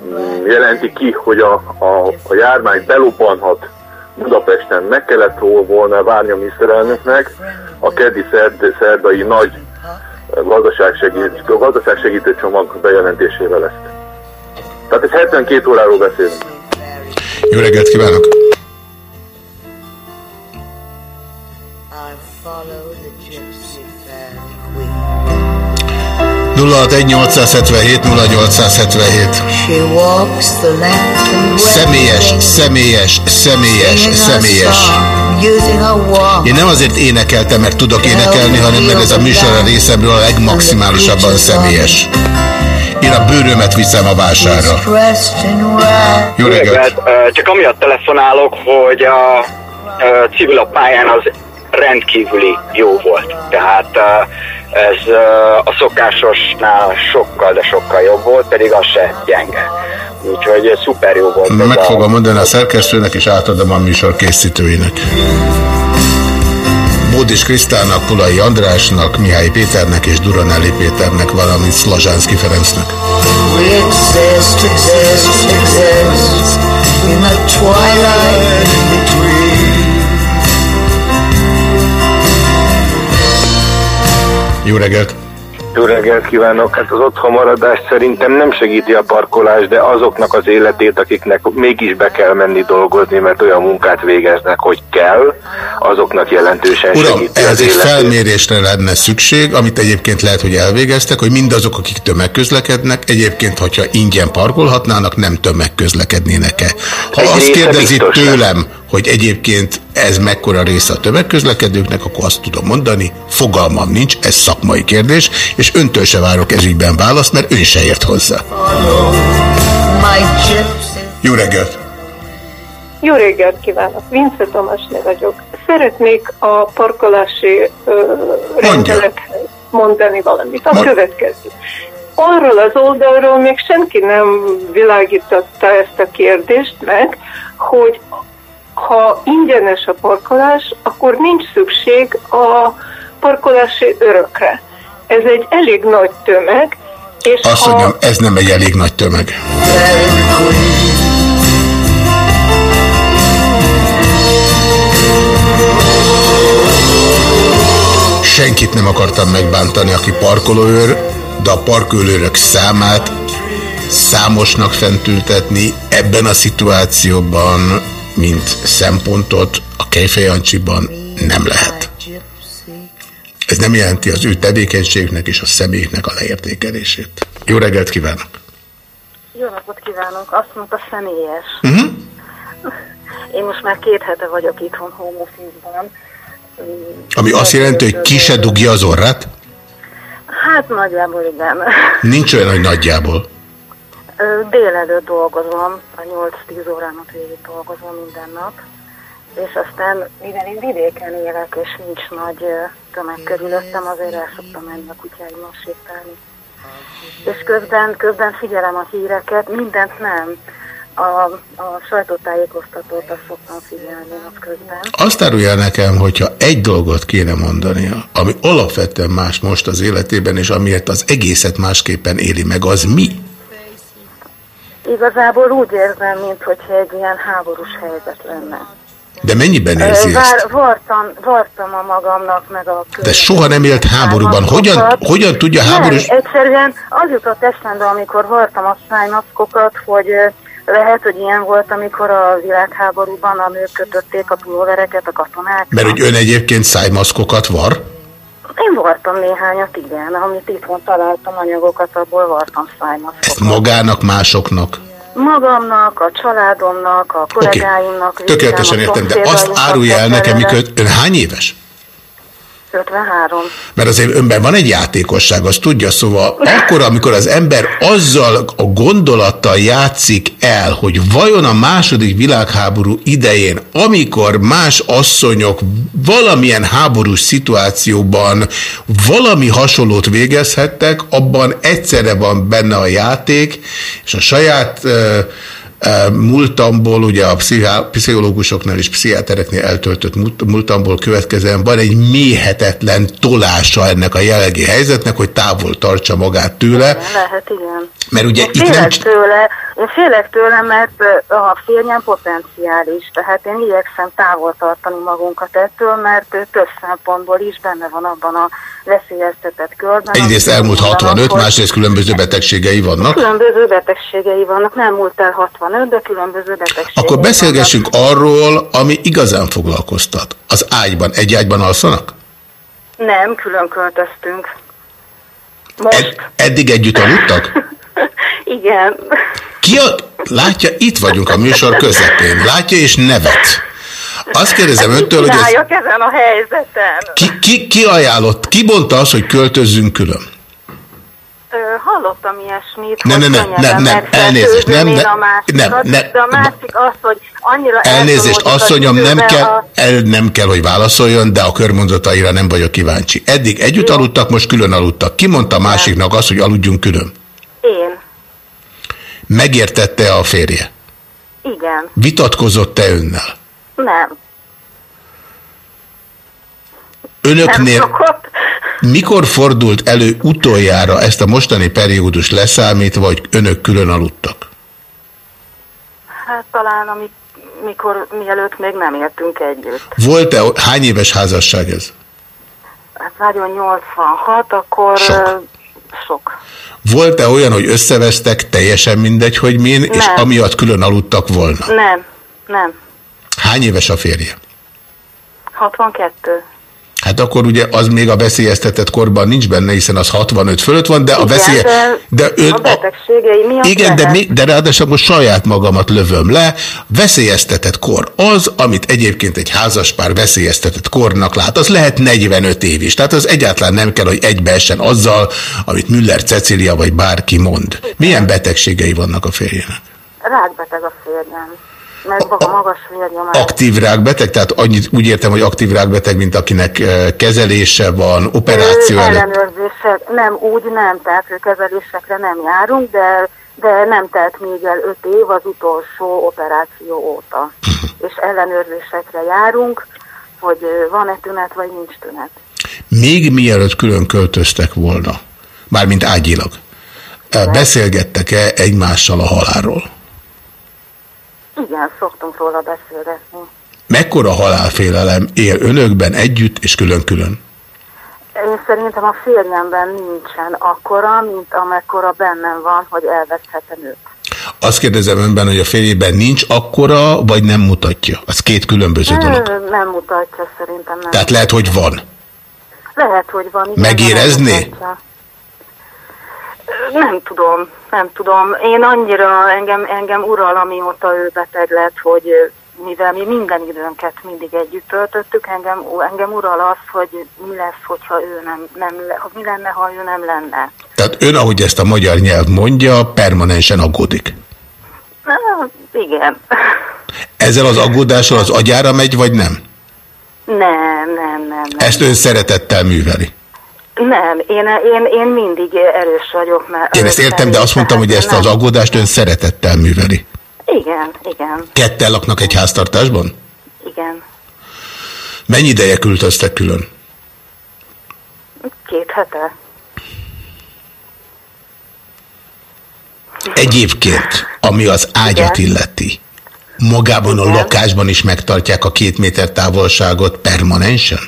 mm, jelenti ki, hogy a, a, a járvány belobbanhat Budapesten, meg kellett volna várni a miniszterelnöknek a keddi szerd, szerdai nagy gazdaságsegít, gazdaságsegítő csomag bejelentésével ezt. Tehát ez 72 óráról beszélünk. Jó reggelt kívánok! She 061 0877 walks the length and breadth Személyes, személyes, személyes, személyes. Én nem azért énekeltem, mert tudok énekelni, hanem mert ez a műsor a részemről a legmaximálisabban személyes. Én a bőrömet viszem a vásárra. Jó reggelt! Csak amiatt telefonálok, hogy a civil a pályán az rendkívüli jó volt. Tehát ez a szokásosnál sokkal, de sokkal jobb volt, pedig az se gyenge. Úgyhogy szuper jó volt. Meg a- fogom mondani a szerkesztőnek, és átadom a műsor készítőinek. Bódis Krisztának, Pulai Andrásnak, Mihály Péternek és Duranelli Péternek, valamint Szlazsánszki Ferencnek. We exist, exist, exist in the twilight between. Jó reggelt! Jó reggelt kívánok! Hát az otthonmaradás szerintem nem segíti a parkolás, de azoknak az életét, akiknek mégis be kell menni dolgozni, mert olyan munkát végeznek, hogy kell, azoknak jelentősen Uram, segíti ez egy életét. felmérésre lenne szükség, amit egyébként lehet, hogy elvégeztek, hogy mindazok, akik tömegközlekednek, egyébként, hogyha ingyen parkolhatnának, nem tömegközlekednének-e. Ha Egy azt kérdezi biztos nem. tőlem, hogy egyébként ez mekkora része a tömegközlekedőknek, akkor azt tudom mondani, fogalmam nincs, ez szakmai kérdés, és öntől se várok ezügyben választ, mert ön se ért hozzá. Jó reggelt! Jó reggelt kívánok! Vince Tamasné vagyok. Szeretnék a parkolási ö, rendelet mondani valamit. A következő. Arról az oldalról még senki nem világította ezt a kérdést meg, hogy ha ingyenes a parkolás, akkor nincs szükség a parkolási örökre. Ez egy elég nagy tömeg, és Azt ha... mondjam, ez nem egy elég nagy tömeg. Senkit nem akartam megbántani, aki parkolóőr, de a parkolőrök számát számosnak fentültetni ebben a szituációban, mint szempontot a Kejfejancsiban nem lehet. Ez nem jelenti az ő tevékenységnek és a személyeknek a leértékelését. Jó reggelt kívánok! Jó napot kívánok! Azt mondta személyes. Uh-huh. Én most már két hete vagyok itthon home office-ban. Ami azt jelenti, hogy ki se dugja az orrát? Hát nagyjából igen. Nincs olyan, hogy nagyjából. Délelőtt dolgozom, a 8-10 órámat végig dolgozom minden nap, és aztán, mivel én vidéken élek, és nincs nagy tömeg körülöttem, azért el szoktam menni a kutyáimmal sétálni. És közben, közben figyelem a híreket, mindent nem. A, a sajtótájékoztatót azt szoktam figyelni napközben. Azt árulja nekem, hogyha egy dolgot kéne mondania, ami alapvetően más most az életében, és amiért az egészet másképpen éli meg, az mi? Igazából úgy érzem, mintha egy ilyen háborús helyzet lenne. De mennyiben érzi ezt? Vár, vartam, vartam a magamnak, meg a De soha nem élt háborúban. Hogyan, hogyan tudja háborús... Nem, egyszerűen az jutott eszembe, amikor vartam a szájmaszkokat, hogy lehet, hogy ilyen volt, amikor a világháborúban a nők kötötték a pulóvereket, a katonák. Mert hogy ön egyébként szájmaszkokat var? Én vartam néhányat, igen, amit itthon találtam anyagokat, abból vartam szájmaszkokat. Ezt magának, másoknak? Magamnak, a családomnak, a kollégáimnak. Tökéletesen viszem, a értem, de azt árulja el nekem, mikor ön hány éves? 53. Mert azért önben van egy játékosság, azt tudja, szóval akkor, amikor az ember azzal a gondolattal játszik el, hogy vajon a második világháború idején, amikor más asszonyok valamilyen háborús szituációban valami hasonlót végezhettek, abban egyszerre van benne a játék, és a saját ö, múltamból, ugye a pszichológusoknál és pszichiátereknél eltöltött múlt- múltamból következően van egy méhetetlen tolása ennek a jelenlegi helyzetnek, hogy távol tartsa magát tőle, Lehet, igen. mert ugye Én itt nem... félek tőle, én félek tőle, mert a férjem potenciális, tehát én igyekszem távol tartani magunkat ettől, mert több szempontból is benne van abban a veszélyeztetett körben. Egyrészt elmúlt mondanak, 65, hogy másrészt különböző betegségei vannak. Különböző betegségei vannak, nem múlt el 65, de különböző betegségei Akkor beszélgessünk arról, ami igazán foglalkoztat. Az ágyban, egy ágyban alszanak? vannak. Nem, külön költöztünk. Most, Eddig együtt aludtak? igen. Ki a... Látja, itt vagyunk a műsor közepén. Látja és nevet. Azt kérdezem öntől, hogy ez ezen a helyzeten. ki, ki, ki ajánlott, ki mondta azt, hogy költözzünk külön? Hallottam ilyesmit, Nem, nem, nem, nem, nem, elnézést, nem, nem, nem, nem. de a másik az, hogy annyira Elnézést, asszonyom, nem kell, a- el, nem kell, hogy válaszoljon, de a körmondataira nem vagyok kíváncsi. Eddig együtt aludtak, most külön aludtak. Ki mondta másiknak azt, hogy aludjunk külön? Én, Megértette a férje? igen, Vitatkozott-e önnel? nem. Önöknél mikor fordult elő utoljára ezt a mostani periódus leszámítva, hogy önök külön aludtak? Hát talán, amik, mikor, mielőtt még nem éltünk együtt. Volt-e, hány éves házasság ez? Hát nagyon 86, akkor Sok. sok. Volt-e olyan, hogy összevesztek, teljesen mindegy, hogy min, és amiatt külön aludtak volna? Nem, nem. Hány éves a férje? 62. Hát akkor ugye az még a veszélyeztetett korban nincs benne, hiszen az 65 fölött van, de a veszélye... de, De ön, a betegségei miatt igen, de, mi, de ráadásul most saját magamat lövöm le. Veszélyeztetett kor az, amit egyébként egy házaspár veszélyeztetett kornak lát. Az lehet 45 év is. Tehát az egyáltalán nem kell, hogy egybeessen azzal, amit Müller Cecília vagy bárki mond. Milyen betegségei vannak a férjének? Rákbeteg a férjem. Meg maga magas vérnyomás. Aktív rákbeteg, tehát annyit, úgy értem, hogy aktív rákbeteg, mint akinek eh, kezelése van, operáció előtt. ellenőrzések, nem úgy nem, tehát kezelésekre nem járunk, de, de nem telt még el öt év az utolsó operáció óta. És ellenőrzésekre járunk, hogy ö, van-e tünet, vagy nincs tünet. Még mielőtt külön költöztek volna, mármint ágyilag, eh, beszélgettek-e egymással a halálról? Igen, szoktunk róla beszélgetni. Mekkora halálfélelem él önökben együtt és külön-külön? Én szerintem a férjemben nincsen akkora, mint amekkora bennem van, hogy elveszhetem őt. Azt kérdezem önben, hogy a férjében nincs akkora, vagy nem mutatja? Az két különböző dolog. Nem mutatja szerintem. Nem. Tehát lehet, hogy van. Lehet, hogy van. igen, Megérezné? nem mutatja. Nem tudom, nem tudom. Én annyira engem, engem ural, amióta ő beteg lett, hogy mivel mi minden időnket mindig együtt töltöttük, engem, engem ural az, hogy mi lesz, hogyha ő nem, nem mi lenne, ha ő nem lenne. Tehát Tehát ön, ahogy ezt a magyar nyelv mondja, permanensen aggódik. Na, igen. Ezzel az aggódással az agyára megy, vagy nem? Nem, nem, nem. nem. Ezt ön szeretettel műveli. Nem, én, én, én mindig erős vagyok. Mert Én ezt értem, de azt mondtam, hogy ezt az aggódást ön szeretettel műveli. Igen, igen, Ketten laknak egy háztartásban? igen. Mennyi ideje költöztek külön? Két hete. Egyébként, ami az ágyat illeti, magában a lakásban is megtartják a két méter távolságot permanensen?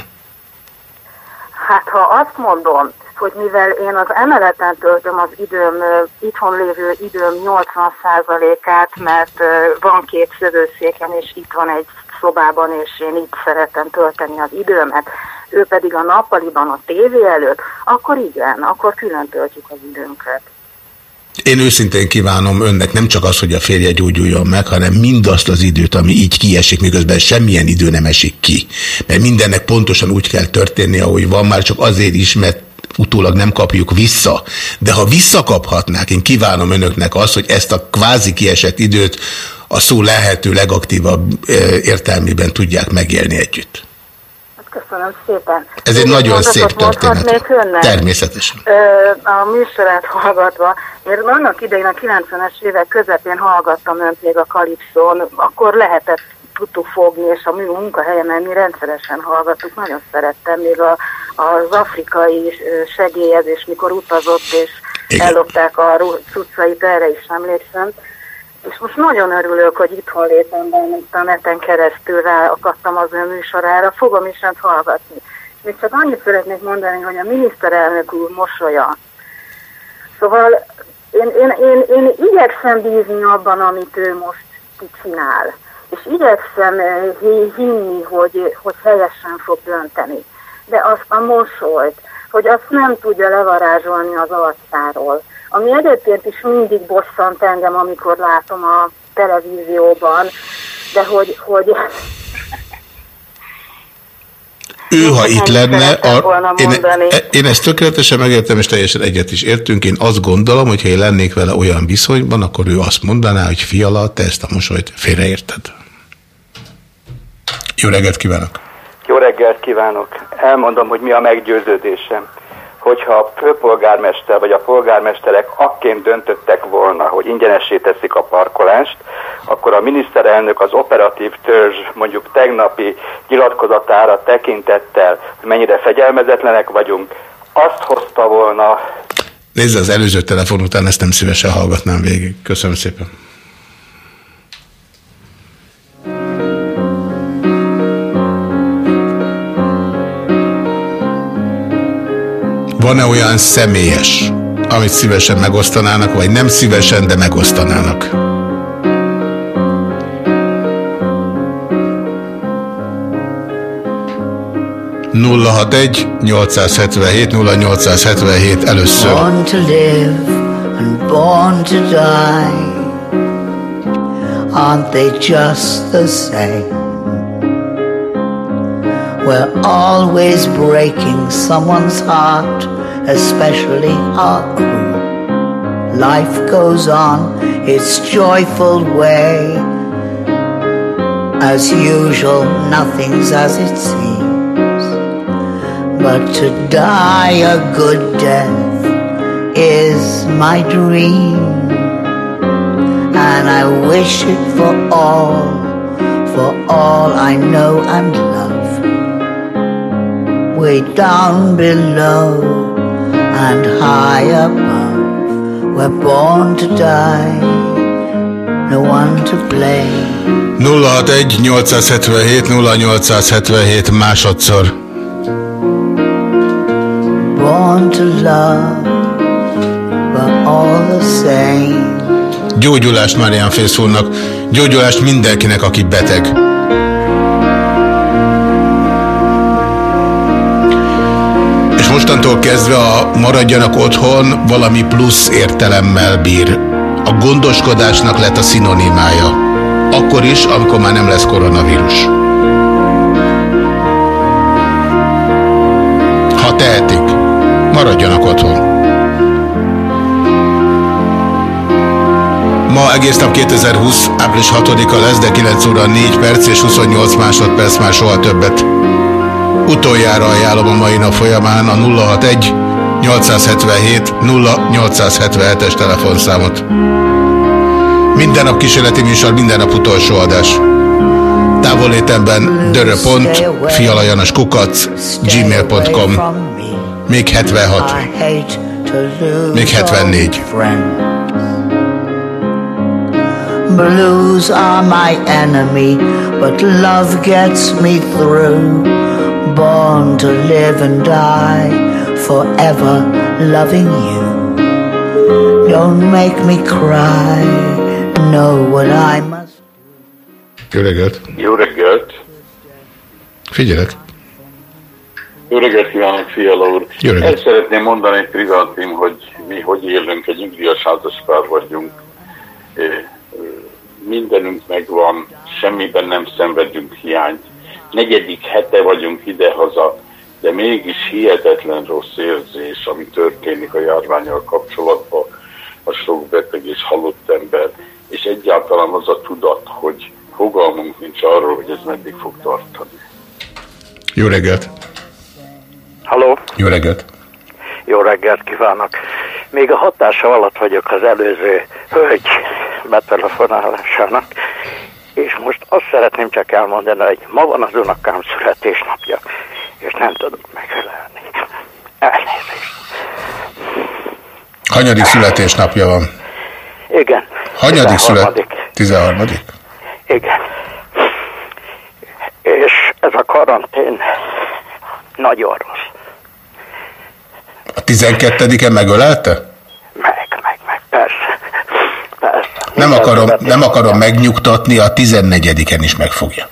Hát ha azt mondom, hogy mivel én az emeleten töltöm az időm, itthon lévő időm 80%-át, mert van két szövőszéken, és itt van egy szobában, és én itt szeretem tölteni az időmet, ő pedig a nappaliban a tévé előtt, akkor igen, akkor külön töltjük az időnket. Én őszintén kívánom önnek nem csak az, hogy a férje gyógyuljon meg, hanem mindazt az időt, ami így kiesik, miközben semmilyen idő nem esik ki. Mert mindennek pontosan úgy kell történnie, ahogy van, már csak azért is, mert utólag nem kapjuk vissza. De ha visszakaphatnák, én kívánom önöknek azt, hogy ezt a kvázi kiesett időt a szó lehető legaktívabb eh, értelmében tudják megélni együtt. Köszönöm szépen. Ez egy nagyon szép történet. Természetesen. A műsorát hallgatva, én annak idején a 90-es évek közepén hallgattam önt még a Kalipszón, akkor lehetett tudtuk fogni, és a mi munkahelyemen mi rendszeresen hallgattuk, nagyon szerettem, még a, az afrikai segélyezés, mikor utazott, és Igen. ellopták a cuccait, erre is emlékszem. És most nagyon örülök, hogy itthon létemben, itt a neten keresztül ráakadtam az ön műsorára, fogom is önt hallgatni. Még csak annyit szeretnék mondani, hogy a miniszterelnök úr mosolya. Szóval én, én, én, én igyekszem bízni abban, amit ő most csinál. És igyekszem eh, hi- hinni, hogy, hogy helyesen fog dönteni. De azt a mosolyt, hogy azt nem tudja levarázsolni az arcáról. Ami egyébként is mindig bosszant engem, amikor látom a televízióban, de hogy, hogy Ő, ha itt lenne, a, én, mondani. én ezt tökéletesen megértem, és teljesen egyet is értünk. Én azt gondolom, hogy ha én lennék vele olyan viszonyban, akkor ő azt mondaná, hogy fiala, te ezt a mosolyt félreérted. Jó reggelt kívánok! Jó reggelt kívánok! Elmondom, hogy mi a meggyőződésem. Hogyha a főpolgármester vagy a polgármesterek akként döntöttek volna, hogy ingyenessé teszik a parkolást, akkor a miniszterelnök az operatív törzs mondjuk tegnapi nyilatkozatára tekintettel, hogy mennyire fegyelmezetlenek vagyunk, azt hozta volna Nézd, az előző telefon után ezt nem szívesen hallgatnám végig. Köszönöm szépen. Van-e olyan személyes, amit szívesen megosztanának, vagy nem szívesen, de megosztanának? nulla hat egy 877 0877 először. Aren't they just the same? We're always breaking someone's heart, especially our own. Life goes on its joyful way. As usual, nothing's as it seems. But to die a good death is my dream. And I wish it for all, for all I know and love. Way down below and high above, we're born to die, no one to blame. 061 877 0877 másodszor. Born to love, but all the same. Gyógyulást Marian Fészúrnak, gyógyulást mindenkinek, aki beteg. mostantól kezdve a maradjanak otthon valami plusz értelemmel bír. A gondoskodásnak lett a szinonimája. Akkor is, amikor már nem lesz koronavírus. Ha tehetik, maradjanak otthon. Ma egész nap 2020, április 6-a lesz, de 9 óra 4 perc és 28 másodperc már soha többet. Utoljára ajánlom a mai nap folyamán a 061 877 0877-es telefonszámot. Minden nap kísérleti műsor, minden nap utolsó adás. Távolétemben dörö.pont, fialajanos kukac, gmail.com. Még 76. Még 74. Blues are my enemy, but love gets me through. Born to live and die, forever loving you. Don't make me cry, know what I must. Jó reggelt! Jó reggelt! Figyelek! Jó reggelt kívánok, Fiala úr! Jó reggelt. El szeretném mondani privátim, hogy mi hogy élünk, egy nyugdíjas házaspár vagyunk. Mindenünk megvan, semmiben nem szenvedünk hiányt. Negyedik hete vagyunk idehaza, de mégis hihetetlen rossz érzés, ami történik a járványal kapcsolatban, a sok beteg és halott ember, és egyáltalán az a tudat, hogy fogalmunk nincs arról, hogy ez meddig fog tartani. Jó reggelt! Halló, Jó reggelt! jó reggelt kívánok. Még a hatása alatt vagyok az előző hölgy betelefonálásának, és most azt szeretném csak elmondani, hogy ma van az unokám születésnapja, és nem tudok megfelelni. Elnézést. Hanyadik születésnapja van? Igen. Hanyadik 13.. szület? 13. Igen. És ez a karantén nagyon rossz. A 12-e megölelte? Persze. Persze. Nem akarom, nem akarom megnyugtatni, a 14-en is megfogja.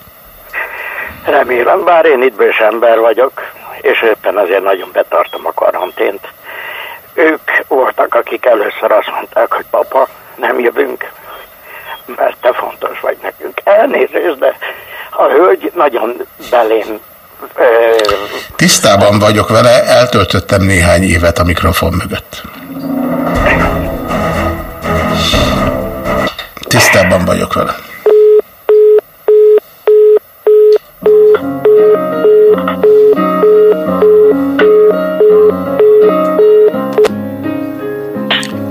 Remélem, bár én idős ember vagyok, és éppen azért nagyon betartom a karantént. Ők voltak, akik először azt mondták, hogy papa, nem jövünk, mert te fontos vagy nekünk. Elnézést, de a hölgy nagyon belém Tisztában vagyok vele, eltöltöttem néhány évet a mikrofon mögött. Tisztában vagyok vele.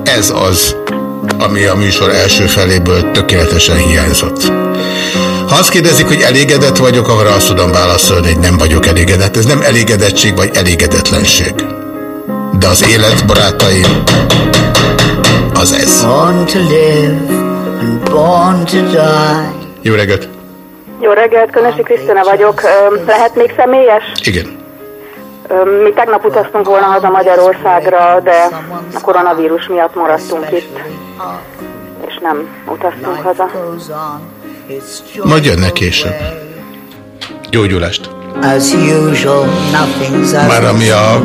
Ez az, ami a műsor első feléből tökéletesen hiányzott. Ha azt kérdezik, hogy elégedett vagyok, akkor azt tudom válaszolni, hogy nem vagyok elégedett. Ez nem elégedettség vagy elégedetlenség. De az élet, barátaim, az ez. Born to die. Jó reggelt! Jó reggelt, Könösi Krisztina vagyok. Lehet még személyes? Igen. Mi tegnap utaztunk volna haza Magyarországra, de a koronavírus miatt maradtunk itt, és nem utaztunk haza. Majd jönnek később. Gyógyulást! Már ami a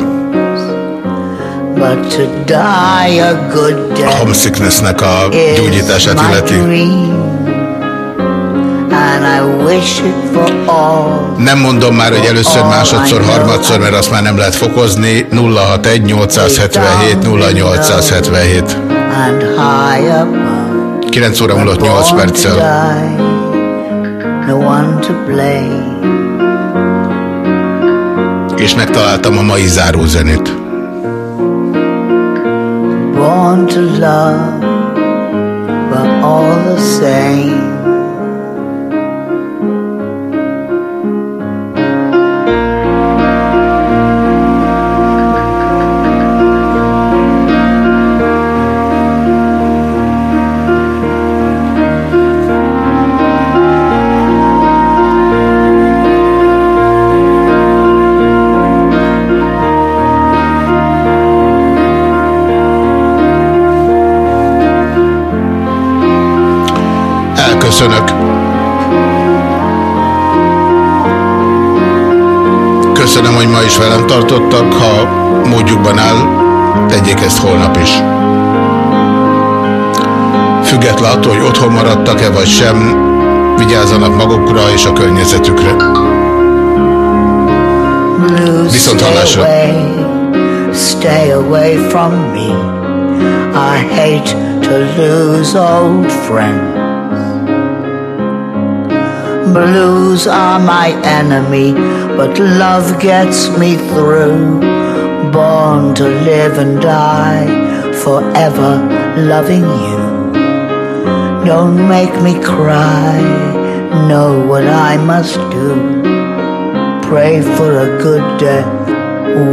but to die a good death homesicknessnek a gyógyítását illeti. Nem mondom már, hogy először, másodszor, harmadszor, mert azt már nem lehet fokozni. 061 877 0877. And high up 9 óra múlott 8 perccel. És megtaláltam a mai zárózenét. Born to love, but all the same. Elköszönök. Köszönöm, hogy ma is velem tartottak. Ha módjukban áll, tegyék ezt holnap is. Független attól, hogy otthon maradtak-e vagy sem, vigyázzanak magukra és a környezetükre. Viszont hallásra. away, stay away from me. I hate to lose old friends. Blues are my enemy, but love gets me through. Born to live and die, forever loving you. Don't make me cry, know what I must do. Pray for a good death,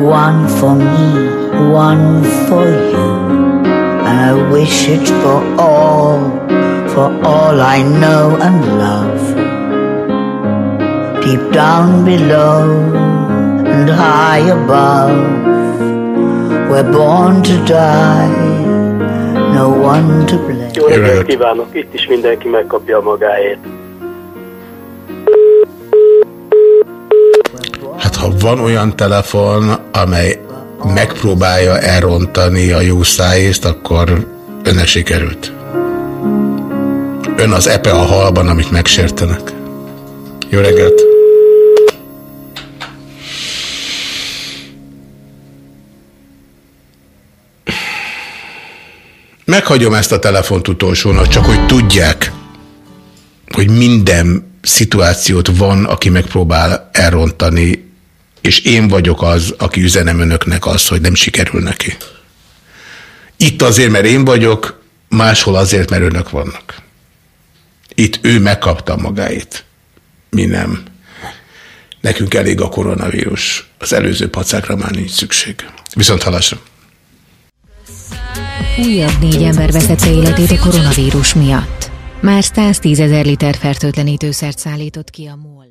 one for me, one for you. And I wish it for all, for all I know and love. Deep down below and high above, we're born to die, no one to blame. Jó reggelt kívánok! Itt is mindenki megkapja a magáét. Hát ha van olyan telefon, amely megpróbálja elrontani a jó szájészt, akkor önnek sikerült. Ön az epe a halban, amit megsértenek. Jó reggelt! Meghagyom ezt a telefont utolsónak, csak hogy tudják, hogy minden szituációt van, aki megpróbál elrontani, és én vagyok az, aki üzenem önöknek azt, hogy nem sikerül neki. Itt azért, mert én vagyok, máshol azért, mert önök vannak. Itt ő megkapta magáit. Mi nem. Nekünk elég a koronavírus. Az előző pacákra már nincs szükség. Viszont halasra. Újabb négy ember veszette életét a koronavírus miatt. Már 110 ezer liter fertőtlenítőszert szállított ki a MOL.